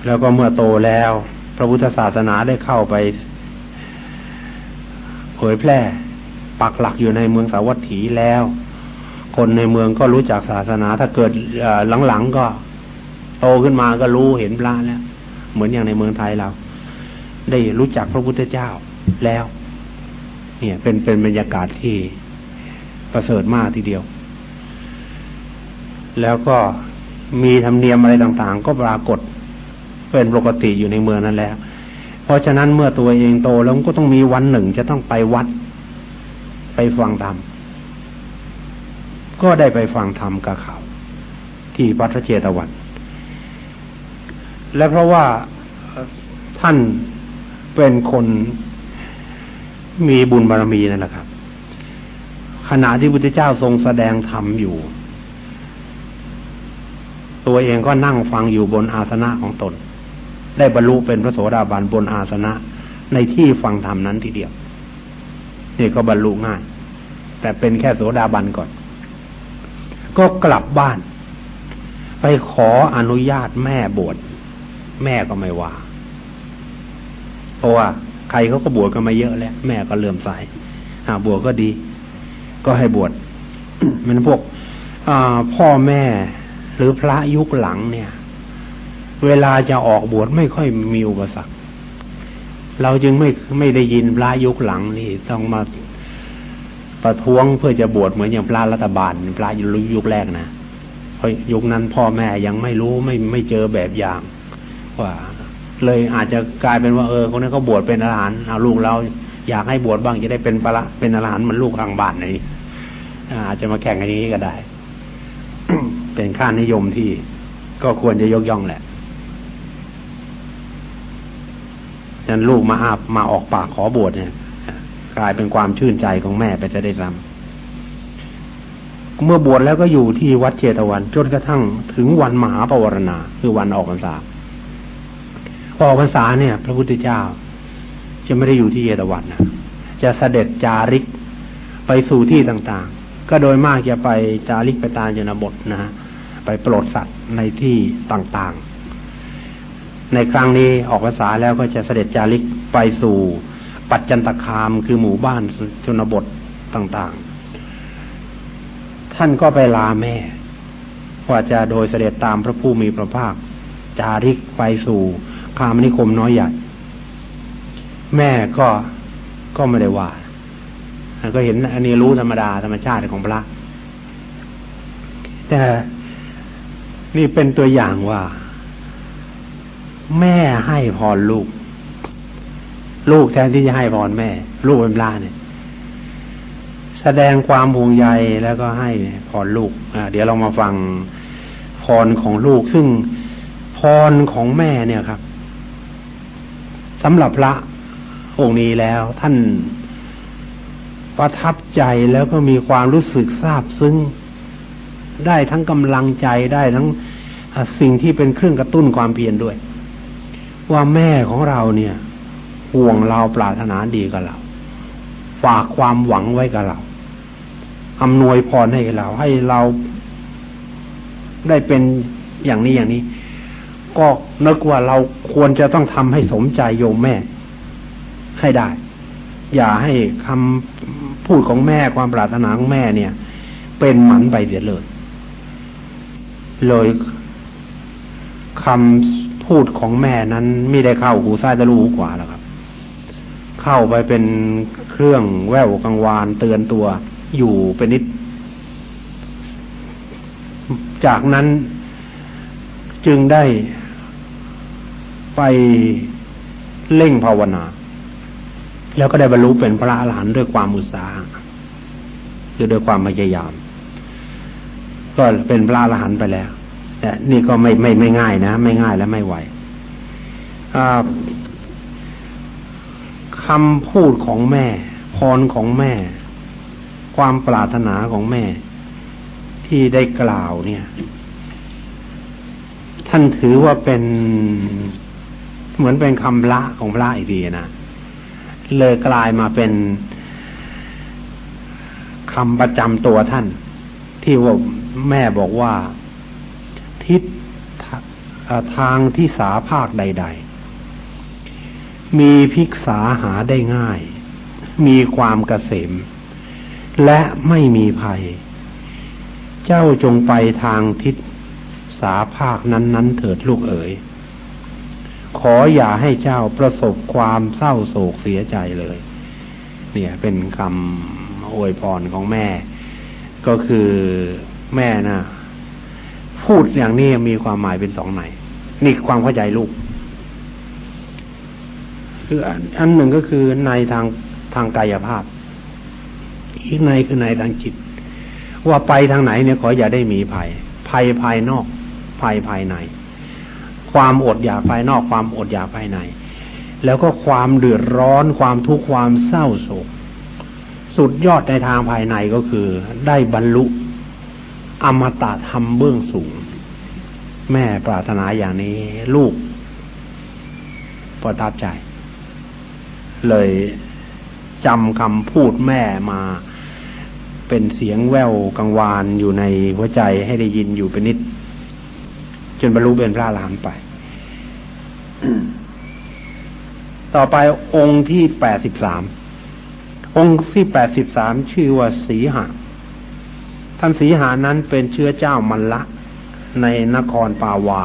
แล้วก็เมื่อโตแล้ว พระพุทธศาสนาได้เข้าไป เผยแพร่ ปักหลักอยู่ในเมืองสาวัตถีแล้ว คนในเมืองก็รู้จักศาสนา ถ้าเกิดหลังๆก็ โตขึ้นมาก็รู้เห็นพระแล้ว เหมือนอย่างในเมืองไทยเรา ได้รู้จักพระพุทธเจ้าแล้ว เนี่ย เป็นเป็นบรรยากาศที่ประเสริฐมากทีเดียว แล้วก็มีธรรมเนียมอะไรต่างๆ ก็ปรากฏเป็นปกติอยู่ในเมืองนั้นแล้ว เพราะฉะนั้นเมื่อตัวเองโตแล้วก็ต้องมีวันหนึ่งจะต้องไปวัด ไปฟังธรรมก็ได้ไปฟังธรรมกับเขาที่วัดพระเจตวัน และเพราะว่าท่านเป็นคนมีบุญบารมีนั่นแหละครับ ขณะที่พุทธเจ้าทรงแสดงธรรมอยู่ ตัวเองก็นั่งฟังอยู่บนอาสนะของตน ได้บรรลุเป็นพระโสดาบันบนอาสนะในที่ฟังธรรมนั้นทีเดียว นี่ก็บรรลุง่าย แต่เป็นแค่โสดาบันก่อน ก็กลับบ้าน ไปขออนุญาตแม่บวชแม่ก็ไม่ว่า เพราะว่าใครเขาก็บวชกันมาเยอะแล้ว แม่ก็เลื่อมใสหาบวชก็ดี ก็ให้บวชมันพวกพ่อแม่หรือพระยุคหลังเนี่ย เวลาจะออกบวชไม่ค่อยมีอุปสรรค เราจึงไม่ไม่ได้ยินพระยุคหลังนี่ต้องมาประท้วงเพื่อจะบวชเหมือนอย่างพระรัฐบาลพระยุคแรกนะเพราะยุคนั้นพ่อแม่ยังไม่รู้ไม่ไม่เจอแบบอย่างว่า เลยอาจจะกลายเป็นว่าเออคนนั้นเขาบวชเป็นอรหันต์เอาลูกเราอยากให้บวชบ้างจะได้เป็นปละเป็นอรหันต์มันลูกทางบ้านนี่อาจจะมาแข่งกันอย่างนี้ก็ได้ เป็นค่านิยมที่ก็ควรจะยกย่องแหละ นั้นลูกมาอาบมาออกปากขอบวชเนี่ยกลายเป็นความชื่นใจของแม่ไปจะได้ซ้ำเมื่อบวชแล้วก็อยู่ที่วัดเชตวันจนกระทั่งถึงวันมหาปวารณา คือวันออกพรรษาออกพรรษาเนี่ย พระพุทธเจ้า จะไม่ได้อยู่ที่เชตวันนะจะเสด็จจาริกไปสู่ที่ต่างๆ ก็โดยมากจะไปจาริกไปตามยนบทนะฮะไปโปรดสัตว์ในที่ต่างๆ ในครั้งนี้ออกภาษาแล้วก็จะเสด็จจาริกไปสู่ปัจจันตคามคือหมู่บ้านชนบทต่างๆ ท่านก็ไปลาแม่ว่าจะโดยเสด็จตามพระผู้มีพระภาค จาริกไปสู่คามนิคมน้อยใหญ่ แม่ก็ก็ไม่ได้ว่าก็เห็นอันนี้รู้ธรรมดาธรรมชาติของพระ แต่นี่เป็นตัวอย่างว่า แม่ให้พรลูก ลูกแทนที่จะให้พรแม่ ลูกเป็นพระเนี่ย แสดงความห่วงใยแล้วก็ให้พรลูกอ่าเดี๋ยวเรามาฟังพรของลูก ซึ่งพรของแม่เนี่ยครับสำหรับพระองค์นี้แล้วท่านประทับใจแล้วก็มีความรู้สึกซาบซึ้งได้ทั้งกำลังใจได้ทั้งสิ่งที่เป็นเครื่องกระตุ้นความเพียรด้วย ว่าแม่ของเราเนี่ย ห่วงเราปรารถนาดีกับเรา ฝากความหวังไว้กับเราอำนวยพรให้เรา ให้เราได้เป็นอย่างนี้อย่างนี้ ก็นึกว่าเราควรจะต้องทำให้สมใจโยมแม่ ให้ได้ อย่าให้คำพูดของแม่ความปรารถนาของแม่เนี่ย เป็นหมันไปเสียเลย เลยคำ พูดของแม่นั้นไม่ได้เข้าหูซ้ายตะลูหูขวาแล้วครับ เข้าไปเป็นเครื่องแววกังวานเตือนตัวอยู่เป็นนิด จากนั้นจึงได้ไปเล่งภาวนา แล้วก็ได้บรรลุเป็นพระอรหันต์ด้วยความอุตสาหะคือด้วยความพยายาม ก็เป็นพระอรหันต์ไปแล้ว แต่นี่ก็ไม่ไม่ไม่ง่ายนะ ไม่ง่ายและไม่ไหวคำพูดของแม่ พรของแม่ ความปรารถนาของแม่ ที่ได้กล่าวเนี่ย ท่านถือว่าเป็นเหมือนเป็นคำละของพระอีกทีนะเลยกลายมาเป็นคำประจำตัวท่าน ที่ว่าแม่บอกว่า ทิศทางที่สาภาคใด ๆ มีพิกษาหาได้ง่าย มีความเกษม และไม่มีภัย เจ้าจงไปทางทิศสาภาคนั้นๆ เถิดลูกเอ๋ย ขออย่าให้เจ้าประสบความเศร้าโศกเสียใจเลย เนี่ยเป็นคำอวยพรของแม่ ก็คือแม่น่ะ พูดอย่างนี้มีความหมายเป็นสองในนี่ความเข้าใจลูก คืออันหนึ่งก็คือในทางทางกายภาพ อีกในคือในทางจิต ว่าไปทางไหนเนี่ยขออย่าได้มีภัย ภัยภายนอก ภัยภายใน ความอดอยากภายนอกความอดอยากภายใน แล้วก็ความเดือดร้อนความทุกข์ความเศร้าโศก สุดยอดในทางภายในก็คือ ได้บรรลุ อมตะธรรมเบื้องสูง แม่ปรารถนาอย่างนี้ ลูกประทับใจ เลยจำคำพูดแม่มาเป็นเสียงแววกังวานอยู่ในหัวใจให้ได้ยินอยู่เป็นนิด จนบรรลุเป็นพระอรหันต์ไป ต่อไปองค์ที่แปดสิบสามองค์ที่แปดสิบสามชื่อว่าสีหา ท่านสีหานั้นเป็นเชื้อเจ้ามันละในนครปาวา